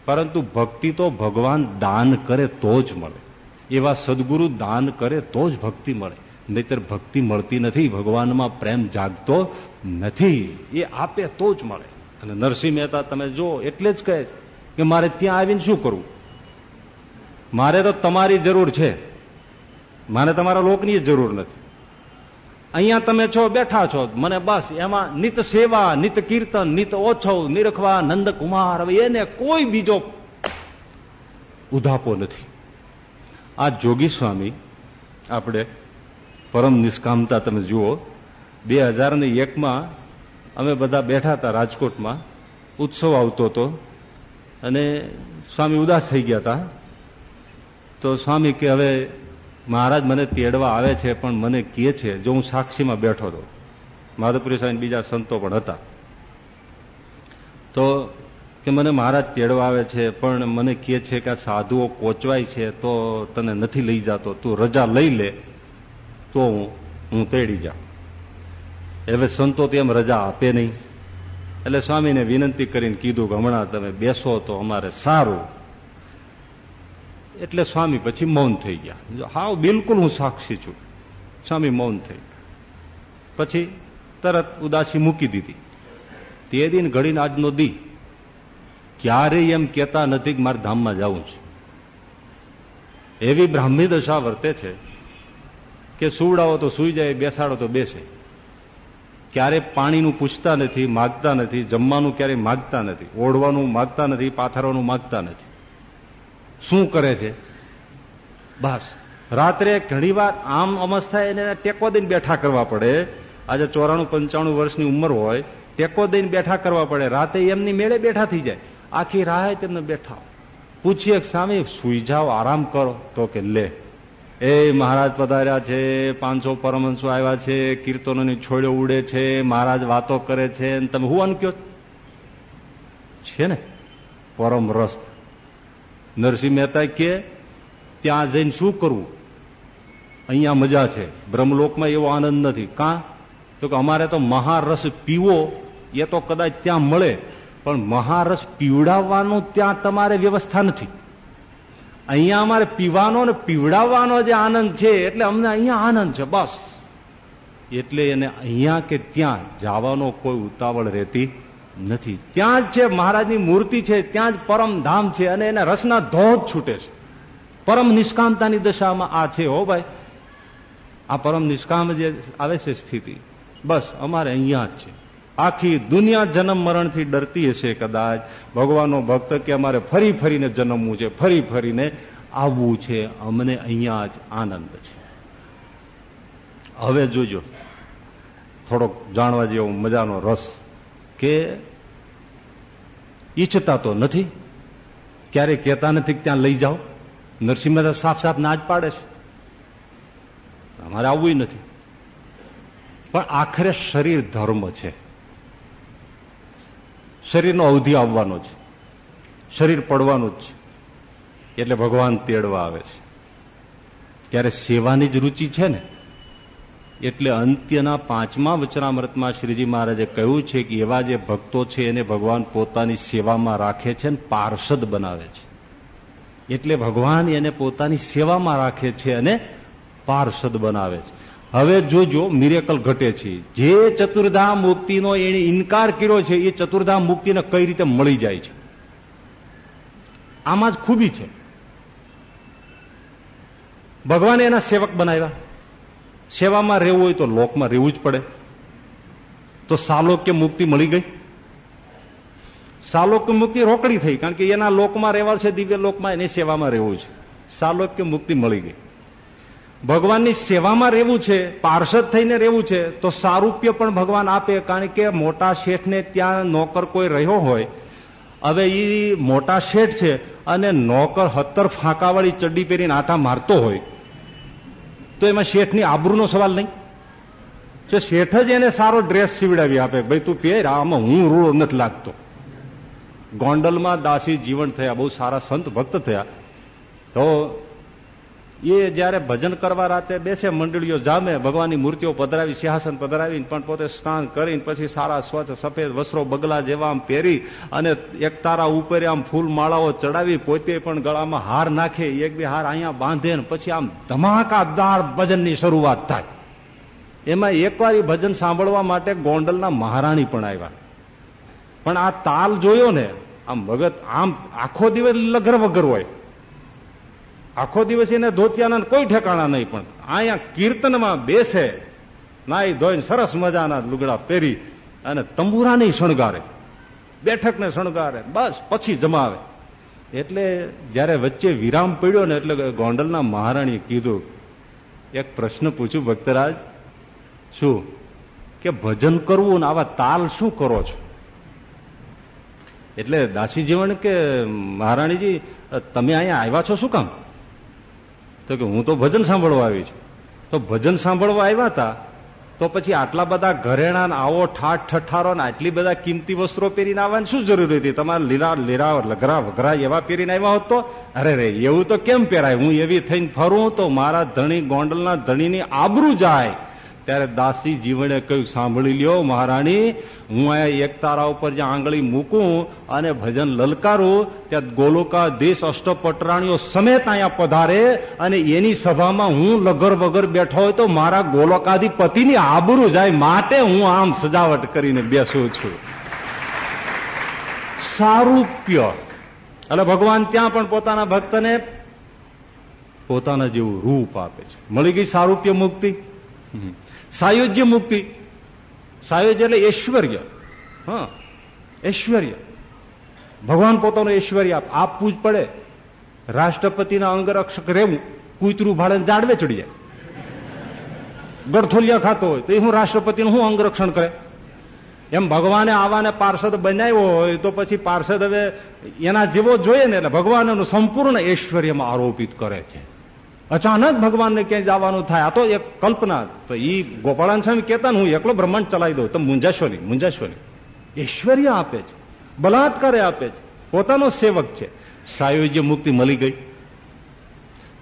પરંતુ ભક્તિ તો ભગવાન દાન કરે તો જ મળે. એવા સદગુરુ દાન કરે તો જ ભક્તિ મળે. નહીતર ભક્તિ મળતી નથી ભગવાનમાં પ્રેમ જાગતો નથી. એ આપે તો જ મળે. અને નરસિંહ મહેતા તમે જો એટલે જ કહે કે મારે ત્યાં આવીને શું કરવું મારે તો તમારી જરૂર છે. મારે તમારા લોકની જરૂર નથી. અહીંયા તમે છો બેઠા છો. મને બસ એમાં નિત સેવા નિત કીર્તન નિત ઓછો નિરખવા નંદકુમાર હવે એને કોઈ બીજો ઉધાપો નથી. આ જોગી સ્વામી આપણે પરમ નિષ્કામતા તમે જુઓ. બે હજાર ને એકમાં અમે બધા બેઠા હતા રાજકોટમાં. ઉત્સવ આવતો હતો. અને સ્વામી ઉદાસ થઈ ગયા હતા. તો સ્વામી કે, હવે મહારાજ મને તેડવા આવે છે, પણ મને કહે છે, જો હું સાક્ષીમાં બેઠો હતો માધવપુરી સાહેબ બીજા સંતો પણ હતા. તો કે, મને મહારાજ તેડવા આવે છે, પણ મને કહે છે કે આ સાધુઓ કોચવાય છે, તો તને નથી લઈ જતો. તું રજા લઈ લે. તો હું તેડી જાઉં. હવે સંતો તેમ રજા આપે નહીં. એટલે સ્વામીને વિનંતી કરીને કીધું કે હમણાં તમે બેસો તો અમારે સારું. એટલે સ્વામી પછી મૌન થઈ ગયા. હાવ બિલકુલ હું સાક્ષી છું. સ્વામી મૌન થઈ પછી તરત ઉદાસી મૂકી દીધી. તે દિન ઘડીને આજનો દી. ક્યારેય એમ કેતા નથી કે મારે ધામમાં જવું છે. એવી બ્રાહ્મી દશા વર્તે છે કે સુવડાવો તો સુઈ જાય, બેસાડો તો બેસે. ક્યારે પાણીનું પૂછતા નથી, માગતા નથી, જમવાનું ક્યારેય માગતા નથી, ઓઢવાનું માગતા નથી, પાથરવાનું માગતા નથી. શું કરે છે? બસ. રાત્રે ઘણીવાર આમ અમસ્થા એને ટેકો દઈને બેઠા કરવા પડે. આજે ચોરાણું પંચાણું વર્ષની ઉંમર હોય, ટેકો દઈને બેઠા કરવા પડે. રાતે એમની મેળે બેઠા થઈ જાય. આખી રાહ તેમને બેઠા. પૂછીએ સ્વામી સુઈ જાઓ, આરામ કરો. તો કે, લે. એ મહારાજ પધાર્યા છે, પાંચસો પરમહંસો આવ્યા છે, કીર્તનોની છોડ્યો ઉડે છે, મહારાજ વાતો કરે છે. તમે હું અનક્યો છે ને? પરમ રસ. નરસિંહ મહેતા કે, ત્યાં જઈને શું કરવું? અહીંયા મજા છે. બ્રહ્મલોકમાં એવો આનંદ નથી. કાં? તો કે અમારે તો મહારસ પીવો, એ તો કદાચ ત્યાં મળે. પણ મહારસ પીવડાવવાનું ત્યાં તમારે વ્યવસ્થા નથી. અહીંયા અમારે પીવાનો ને પીવડાવવાનો જે આનંદ છે, એટલે અમને અહીંયા આનંદ છે, બસ. એટલે એને અહીંયા કે ત્યાં જવાનો કોઈ ઉતાવળ રહેતી નથી. ત્યાં જ છે મહારાજની મૂર્તિ છે, ત્યાં જ પરમ ધામ છે અને એના રસના ધોધ છૂટે છે. પરમ નિષ્કામતાની દશામાં આ છે, હો ભાઈ. આ પરમ નિષ્કામ જે આવે છે સ્થિતિ. બસ, અમારે અહીંયા જ છે. આખી દુનિયા જન્મ મરણથી ડરતી હશે કદાચ. ભગવાનનો ભક્ત કે અમારે ફરી ફરીને જન્મવું છે, ફરી ફરીને આવવું છે. અમને અહીંયા જ આનંદ છે. હવે જોજો, થોડોક જાણવા જેવો મજાનો રસ કે ઈચ્છતા તો નથી. ક્યારે કહેતા નથી ત્યાં લઈ જાઓ. નરસિંહ મહેતા સાફ સાફ ના જ પાડે છે. અમારે આવવું નથી. પણ આખરે શરીર ધર્મ છે. શરીરનો અવધિ આવવાનો છે. શરીર પડવાનું જ છે. એટલે ભગવાન તેડવા આવે છે. ત્યારે સેવાની જ રુચિ છે ને? એટલે અંત્યના પાંચમા વચનામૃતમાં શ્રીજી મહારાજે કહ્યું છે કે એવા જે ભક્તો છે એને ભગવાન પોતાની સેવામાં રાખે છે અને પાર્ષદ બનાવે છે. એટલે ભગવાન એને પોતાની સેવામાં રાખે છે અને પાર્ષદ બનાવે છે. હવે જોજો મિરેકલ ઘટે છે. જે ચતુર્ધામ મુક્તિનો એને ઇનકાર કર્યો છે, એ ચતુર્ધામ મુક્તિને કઈ રીતે મળી જાય છે? આમાં જ ખૂબી છે. ભગવાને એના સેવક બનાવ્યા. સેવામાં રહેવું હોય તો લોકમાં રહેવું જ પડે. તો સાલોક્ય મુક્તિ મળી ગઈ? સાલોક્ય મુક્તિ રોકડી થઈ, કારણ કે એના લોકમાં રહેવા છે, દિવ્ય લોકમાં, એની સેવામાં રહેવું છે. સાલોક્ય મુક્તિ મળી ગઈ. ભગવાનની સેવામાં રહેવું છે, પાર્ષદ થઈને રહેવું છે, તો સારૂપ્ય પણ ભગવાન આપે, કારણ કે મોટા શેઠને ત્યાં નોકર કોઈ રહ્યો હોય. હવે એ મોટા શેઠ છે અને નોકર હત્તર ફાંકાવાળી ચડ્ડી પહેરીને આટા મારતો હોય. તો એમાં શેઠની આબરૂનો સવાલ નહીં. જો શેઠ જ એને સારો ડ્રેસ સીવડાવી આપે. ભાઈ, તું પહેર, આમાં હું રૂળો નથી લાગતો. ગોંડલમાં દાસી જીવન થયા, બહુ સારા સંત ભક્ત થયા. તો એ જયારે ભજન કરવા રાતે બેસે, મંડળીઓ જામે, ભગવાનની મૂર્તિઓ પધરાવી, સિંહાસન પધરાવીને પણ પોતે સ્નાન કરીને પછી સારા સ્વચ્છ, સફેદ વસ્ત્રો, બગલા જેવા આમ પહેરી અને એક તારા ઉપર આમ ફૂલ માળાઓ ચડાવી, પોતે પણ ગળામાં હાર નાખે, એક બે હાર અહીંયા બાંધે ને પછી આમ ધમાકાદાર ભજનની શરૂઆત થાય. એમાં એકવાર ભજન સાંભળવા માટે ગોંડલના મહારાણી પણ આવ્યા. પણ આ તાલ જોયો ને, આમ ભગત આમ આખો દિવસ લગર વગર હોય. આખો દિવસ એને ધોતિયાના કોઈ ઠેકાણા નહીં, પણ અહીંયા કીર્તનમાં બેસે, નાઈ ધોઈને સરસ મજાના લુગડા પહેરી અને તંબુરાને શણગારે, બેઠકને શણગારે, બસ પછી જમાવે. એટલે જયારે વચ્ચે વિરામ પડ્યો ને એટલે ગોંડલના મહારાણીએ કીધું, એક પ્રશ્ન પૂછ્યું ભક્તરાજ, શું? કે ભજન કરવું ને આવા તાલ શું કરો છો? એટલે દાસી જીવન કે મહારાણીજી, તમે અહીંયા આવ્યા છો શું કામ? તો કે હું તો ભજન સાંભળવા આવી છું. તો ભજન સાંભળવા આવ્યા હતા તો પછી આટલા બધા ઘરેણા આવો ઠાઠ ઠઠારો ને આટલી બધા કિંમતી વસ્ત્રો પહેરીને આવવાની શું જરૂર હતી? તમારે લીલા લીલા લગરા વગરા એવા પહેરીને આવ્યા હોત તો? અરે રે, એવું તો કેમ પહેરાય? હું એવી થઈને ફરું તો મારા ધણી, ગોંડલના ધણીની આબરૂ જાય. ત્યારે દાસી જીવણે કહ્યું, સાંભળી લ્યો મહારાણી, હું અહીંયા એક તારા ઉપર જ્યાં આંગળી મૂકું અને ભજન લલકારું, ત્યાં ગોલોકા દેશ અષ્ટપટરાણીઓ સમેત અહીંયા પધારે અને એની સભામાં હું લગર વગર બેઠો હોય તો મારા ગોલોકાધિપતિની આબરૂ જાય, માટે હું આમ સજાવટ કરીને બેસું છું. સારૂપ્ય એટલે ભગવાન ત્યાં પણ પોતાના ભક્તને પોતાના જેવું રૂપ આપે છે. મળી ગઈ સારૂપ્ય મુક્તિ? સાયુજ્ય મુક્તિ સાયુજ્ય એટલે ઐશ્વર્ય. હા ભગવાન પોતાનું ઐશ્વર્ય આપવું જ પડે. રાષ્ટ્રપતિના અંગરક્ષક રહેવું, કૂતરું ભાડે જાડવે ચડી જાય. ગળથોલિયા ખાતો હોય તો એ હું રાષ્ટ્રપતિનું શું અંગરક્ષણ કરે? એમ ભગવાને આવાને પાર્ષદ બનાવ્યો હોય તો પછી પાર્ષદ હવે એના જેવો જોઈએ ને એટલે ભગવાન સંપૂર્ણ ઐશ્વર્યમાં આરોપિત કરે છે. અચાનક ભગવાનને ક્યાંય જવાનું થાય, આ તો એક કલ્પના. તો એ ગોપાળાન સ્વામી કહેતા હું એકલો બ્રહ્માંડ ચલાવી દઉં. તો મુંજાશો નહીં મુંજાશો નહીં ઐશ્વર્ય આપે છે બલાત્કારે આપે છે, પોતાનો સેવક છે. સાયુજ્ય મુક્તિ મળી ગઈ.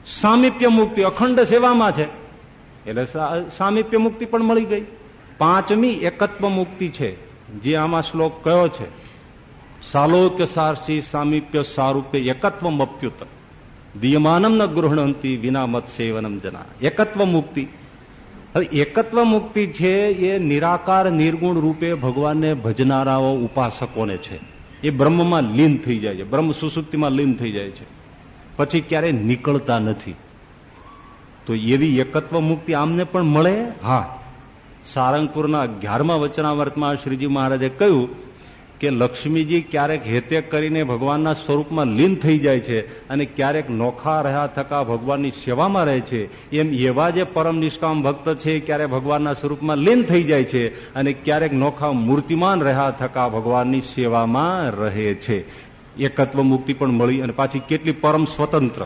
સામીપ્ય મુક્તિ અખંડ સેવામાં છે. એટલે સામીપ્ય મુક્તિ પણ મળી ગઈ. પાંચમી એકત્વ મુક્તિ છે, જે આમાં શ્લોક કયો છે? સાલોક્ય સારસી સામીપ્ય સારૂપ્ય એકત્વ દિયમાનમ ન ગૃહણંતી વિના મત સેવનમ જના એકત્વ મુક્તિ હવે એકત્વ મુક્તિ છે એ નિરાકાર નિર્ગુણ રૂપે ભગવાનને ભજનારાઓ ઉપાસકોને છે એ બ્રહ્મમાં લીન થઈ જાય છે બ્રહ્મ સુસુપ્તિમાં લીન થઈ જાય છે પછી ક્યારેય નીકળતા નથી તો એવી એકત્વ મુક્તિ આમને પણ મળે હા સારંગપુરના અગિયારમા વચનાવર્તમાં શ્રીજી મહારાજે કહ્યું કે લક્ષ્મીજી ક્યારેક હેતે કરીને ભગવાનના સ્વરૂપમાં લીન થઈ જાય છે અને ક્યારેક નોખા રહ્યા થકા ભગવાનની સેવામાં રહે છે. એમ એવા જે પરમ નિષ્કામ ભક્ત છે, ક્યારે ભગવાનના સ્વરૂપમાં લીન થઈ જાય છે અને ક્યારેક નોખા મૂર્તિમાન રહ્યા થકા ભગવાનની સેવામાં રહે છે. એકત્વ મુક્તિ પણ મળી અને પાછી કેટલી પરમ સ્વતંત્ર.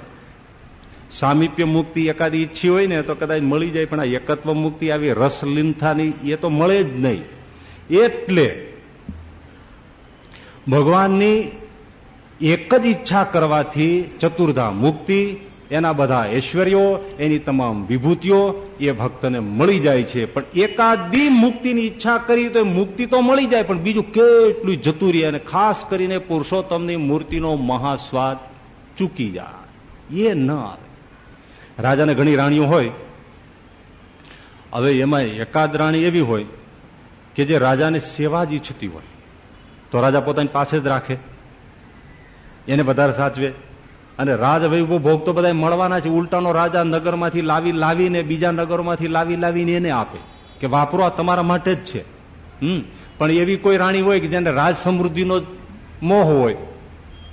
સામીપ્ય મુક્તિ એકાદી ઈચ્છી હોય ને તો કદાચ મળી જાય, પણ આ એકત્વ મુક્તિ, આવી રસલીનતાની એ તો મળે જ નહીં. એટલે ભગવાનની એક જ ઈચ્છા કરવાથી ચતુર્ધા મુક્તિ, એના બધા ઐશ્વર્યો, એની તમામ વિભૂતિઓ એ ભક્તને મળી જાય છે. પણ એકાદી મુક્તિની ઈચ્છા કરી તો મુક્તિ તો મળી જાય, પણ બીજું કેટલું જતું રહે અને ખાસ કરીને પુરુષોત્તમની મૂર્તિનો મહાસ્વાદ ચૂકી જાય. એ ન આવે. રાજાને ઘણી રાણીઓ હોય. હવે એમાં એકાદ રાણી એવી હોય કે જે રાજાને સેવા જ ઈચ્છતી હોય. તો રાજા પોતાની પાસે જ રાખે. એને વધારે સાચવે. અને રાજ વૈભવ ભોગ તો બધા મળવાના છે. ઉલટાનો રાજા નગરમાંથી લાવી લાવીને, બીજા નગરોમાંથી લાવી લાવીને એને આપે કે વાપરો, આ તમારા માટે જ છે. હમ. પણ એવી કોઈ રાણી હોય કે જેને રાજ સમૃદ્ધિનો જ મોહ હોય,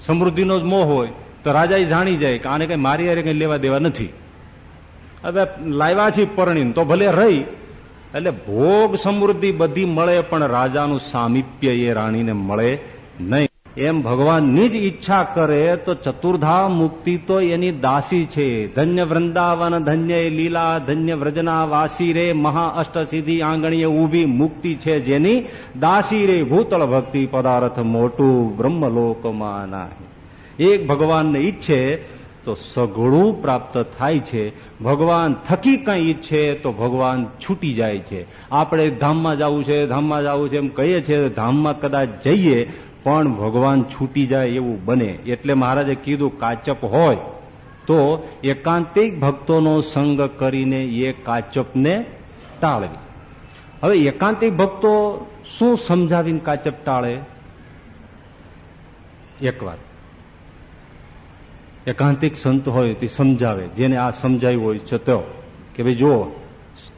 સમૃદ્ધિનો જ મોહ હોય, તો રાજા એ જાણી જાય કે આને કઈ મારી હારે કઈ લેવા દેવા નથી. હવે લાવ્યા છે પરણીને, તો ભલે રહી એટલે ભોગ સમૃદ્ધિ બધી મળે, પણ રાજાનું સામીપ્ય એ રાણીને મળે નહીં. એમ ભગવાનની જ ઈચ્છા કરે તો ચતુર્ધા મુક્તિ તો એની દાસી છે. ધન્ય વૃંદાવન, ધન્ય લીલા, ધન્ય વ્રજના વાસી રે, મહા સિદ્ધિ આંગણીએ ઊભી મુક્તિ છે જેની દાસી રે, ભૂતળ ભક્તિ પદાર્થ મોટું બ્રહ્મલોકમાં નાહી. એક ભગવાનને ઈચ્છે તો સઘળું પ્રાપ્ત થાય છે. ભગવાન થકી કઈ ઈચ્છે તો ભગવાન છૂટી જાય છે. આપણે ધામમાં જવું છે, ધામમાં જવું છે એમ કહીએ છીએ ધામમાં કદાચ જઈએ, પણ ભગવાન છૂટી જાય એવું બને. એટલે મહારાજે કીધું, કાચપ હોય. તો એકાંતિક ભક્તોનો સંગ કરીને એ કાચપને ટાળવી હવે એકાંતિક ભક્તો શું સમજાવીને કાચપ ટાળે? એક વાત. એકાંતિક સંત હોય તે સમજાવે, જેને આ સમજાયું હોય છે તો કે ભાઈ જુઓ,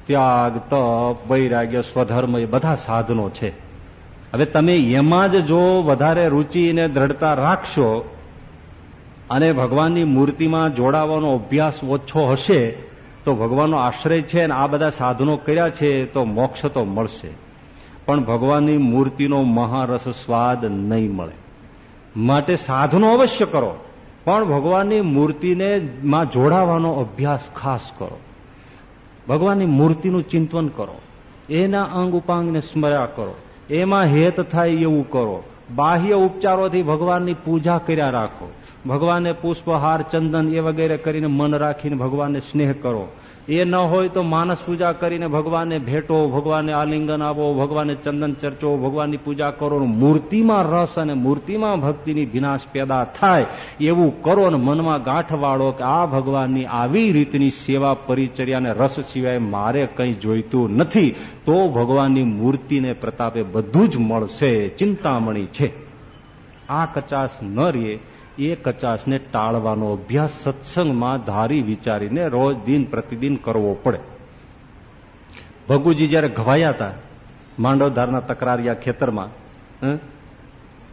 ત્યાગ, તપ, વૈરાગ્ય, સ્વધર્મ એ બધા સાધનો છે. હવે તમે એમાં જ જો વધારે રૂચિ અને દ્રઢતા રાખશો અને ભગવાનની મૂર્તિમાં જોડાવાનો અભ્યાસ ઓછો હશે, તો ભગવાનનો આશ્રય છે અને આ બધા સાધનો કર્યા છે, તો મોક્ષ તો મળશે. પણ ભગવાનની મૂર્તિનો મહારસ સ્વાદ નહીં મળે. માટે સાધનો અવશ્ય કરો. પણ ભગવાનની મૂર્તિને માં જોડાવાનો અભ્યાસ ખાસ કરો. ભગવાનની મૂર્તિનું ચિંતન કરો. એના અંગ ઉપાંગને સ્મર્યા કરો. એમાં હેત થાય એવું કરો. બાહ્ય ઉપચારોથી ભગવાનની પૂજા કર્યા રાખો. ભગવાનને પુષ્પહાર, ચંદન એ વગેરે કરીને મન રાખીને ભગવાનને સ્નેહ કરો. એ ન હોય તો માનસ પૂજા કરીને ભગવાનને ભેટો, ભગવાનને આલિંગન આપો, ભગવાનને ચંદન ચર્ચો, ભગવાનની પૂજા કરો મૂર્તિમાં રસ અને મૂર્તિમાં ભક્તિની વિનાશ પેદા થાય એવું કરો અને મનમાં ગાંઠ વાળો કે આ ભગવાનની આવી રીતની સેવા પરિચર્યાને રસ સિવાય મારે કંઈ જોઈતું નથી, તો ભગવાનની મૂર્તિને પ્રતાપે બધું જ મળશે. ચિંતામણી છે. આ કચાશ ન રહે એ કચાશને ટાળવાનો અભ્યાસ સત્સંગમાં ધારી વિચારીને રોજ દિન પ્રતિદિન કરવો પડે. ભગુજી જયારે ઘવાયા હતા, માંડવધારના તકરારિયા ખેતરમાં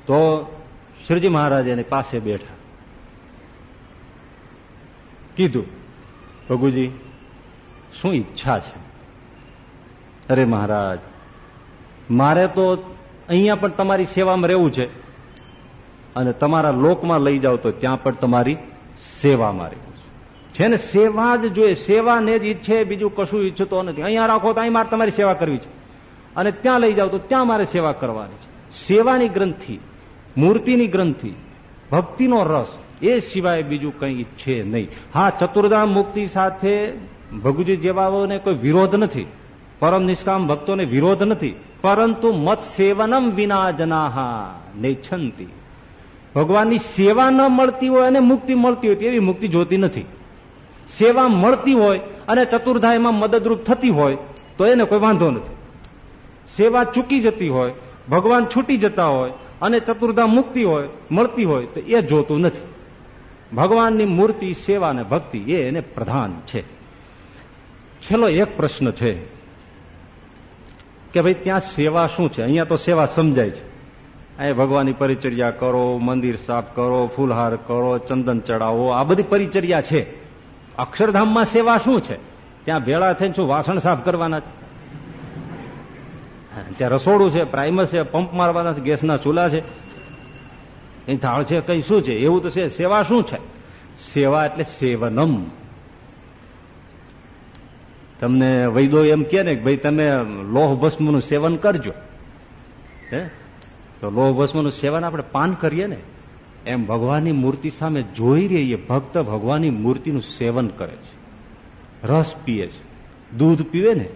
તો શ્રીજી મહારાજ એની પાસે બેઠા. કીધું, ભગુજી, શું ઈચ્છા છે? અરે મહારાજ, મારે તો અહીંયા પણ તમારી સેવામાં રહેવું છે. અને તમારા લોકમાં લઈ જાઓ તો ત્યાં પણ તમારી સેવા મારી છે. ને સેવા જ જોઈએ, સેવાને જ ઈચ્છે, બીજું કશું ઈચ્છતો નથી. અહીંયા રાખો તો અહીં મારે તમારી સેવા કરવી છે. અને ત્યાં લઈ જાઓ તો ત્યાં મારે સેવા કરવાની છે. સેવાની ગ્રંથિ, મૂર્તિની ગ્રંથિ, ભક્તિનો રસ, એ સિવાય બીજું કંઈ ઈચ્છે નહીં. હા, ચતુર્ધામ મુક્તિ સાથે ભગુજી જેવાઓને કોઈ વિરોધ નથી. પરમ નિષ્કામ ભક્તોને વિરોધ નથી. પરંતુ મત સેવનમ વિના જનાહા, નેચ્છંતી. ભગવાનની સેવા ન મળતી હોય અને મુક્તિ મળતી હોય એવી મુક્તિ જોતી નથી. સેવા મળતી હોય અને ચતુર્ધાયમાં મદદરૂપ થતી હોય, તો એને કોઈ વાંધો નથી. સેવા ચૂકી જતી હોય, ભગવાન છૂટી જતા હોય અને ચતુર્ધા મુક્તિ હોય, મળતી હોય, તો એ જોતું નથી. ભગવાનની મૂર્તિ, સેવા અને ભક્તિ એ એને પ્રધાન છે. છેલ્લો એક પ્રશ્ન છે કે ભાઈ ત્યાં સેવા શું છે? અહીંયા તો સેવા સમજાય છે. અહીં ભગવાનની પરિચર્યા કરો, મંદિર સાફ કરો, ફૂલહાર કરો, ચંદન ચડાવો, આ બધી પરિચર્યા છે. અક્ષરધામમાં સેવા શું છે? ત્યાં ભેળા થઈને શું વાસણ સાફ કરવાના ત્યાં રસોડું છે પ્રાઇમર છે, પંપ મારવાના છે, ગેસના ચૂલા છે. એ થાળ છે કઈ શું છે? એવું તો છે. સેવા શું છે? સેવા એટલે સેવનમ. તમને વૈદો એમ કે ને ભાઈ તમે લોહ ભસ્મનું સેવન કરજો. હે? તો લોહ ભસ્મનું સેવન આપણે પાન કરીએ ને, એમ ભગવાનની મૂર્તિ સામે જોઈ રહીએ, ભક્ત ભગવાનની મૂર્તિનું સેવન કરે છે. રસ પીએ છે. દૂધ પીવે ને,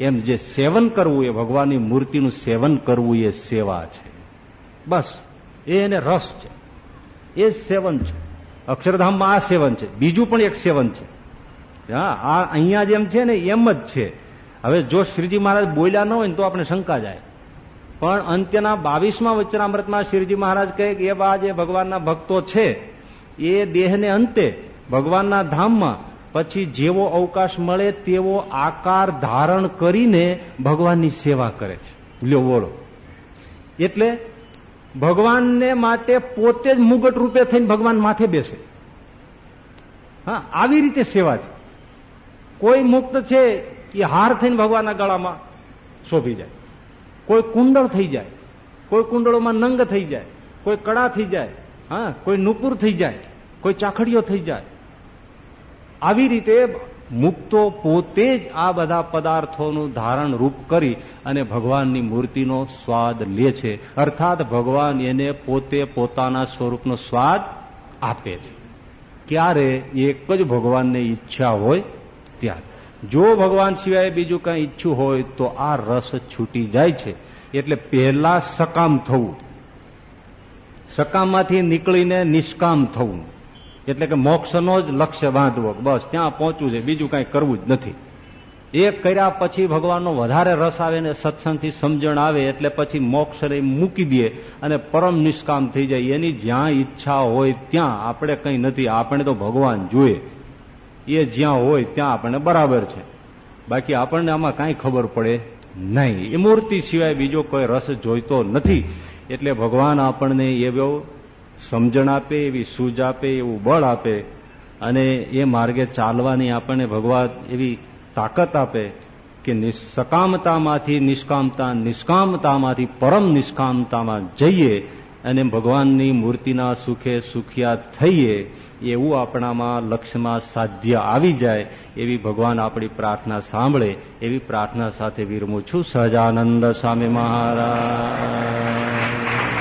એમ જે સેવન કરવું એ ભગવાનની મૂર્તિનું સેવન કરવું એ સેવા છે. બસ, એ એને રસ છે. એ સેવન છે. અક્ષરધામમાં આ સેવન છે. બીજું પણ એક સેવન છે. હા, આ અહીંયા જેમ છે ને, એમ જ છે. હવે જો શ્રીજી મહારાજ બોલ્યા ન હોય ને તો આપણે શંકા જાય. પણ અંત્યના બાવીસમાં વચનામૃતમાં શિવજી મહારાજ કહે કે એવા જે ભગવાનના ભક્તો છે, એ દેહને અંતે ભગવાનના ધામમાં પછી જેવો અવકાશ મળે તેવો આકાર ધારણ કરીને ભગવાનની સેવા કરે છે. લ્યો બોલો. એટલે ભગવાનને માટે પોતે જ મુગટ રૂપે થઈને ભગવાન માથે બેસે. હા, આવી રીતે સેવા છે. કોઈ મુક્ત છે, એ હાર થઈને ભગવાનના ગળામાં શોભી જાય. કોઈ કુંડળ થઈ જાય, કોઈ કુંડળોમાં નંગ થઈ જાય, કોઈ કડા થઈ જાય, હા, કોઈ નુપુર થઈ જાય, કોઈ ચાખડીઓ થઈ જાય. આવી રીતે મુક્તો પોતે જ આ બધા પદાર્થોનું ધારણ રૂપ કરી અને ભગવાનની મૂર્તિનો સ્વાદ લે છે. અર્થાત ભગવાન એને પોતે પોતાના સ્વરૂપનો સ્વાદ આપે છે. ક્યારે એક જ ભગવાનને ઈચ્છા હોય ત્યારે. જો ભગવાન સિવાય બીજું કંઈ ઈચ્છું હોય તો આ રસ છૂટી જાય છે. એટલે પહેલા સકામ થવું. સકામમાંથી નીકળીને નિષ્કામ થવું. એટલે કે મોક્ષનો જ લક્ષ્ય બાંધવો. બસ, ત્યાં પહોંચવું છે. બીજું કાંઈ કરવું જ નથી. એ કર્યા પછી ભગવાનનો વધારે રસ આવે ને સત્સંગથી સમજણ આવે, એટલે પછી મોક્ષને મૂકી દે અને પરમ નિષ્કામ થઈ જાય. એની જ્યાં ઈચ્છા હોય ત્યાં. આપણે કંઈ નથી. આપણે તો ભગવાન જોઈએ. એ જ્યાં હોય ત્યાં આપણને બરાબર છે. બાકી આપણને આમાં કાંઈ ખબર પડે નહીં. એ મૂર્તિ સિવાય બીજો કોઈ રસ જોઈતો નથી. એટલે ભગવાન આપણને એવો સમજણ આપે, એવી સૂઝ આપે, એવું બળ આપે અને એ માર્ગે ચાલવાની આપણને ભગવાન એવી તાકાત આપે કે સકામતામાંથી નિષ્કામતા, નિષ્કામતામાંથી પરમ નિષ્કામતામાં જઈએ અને ભગવાનની મૂર્તિના સુખે સુખિયા થઈએ એવું આપણામાં લક્ષ્યમાં સાધ્ય આવી જાય એવી ભગવાન આપણી પ્રાર્થના સાંભળે એવી પ્રાર્થના સાથે વિરમું છું. સહજાનંદ સ્વામી મહારાજ.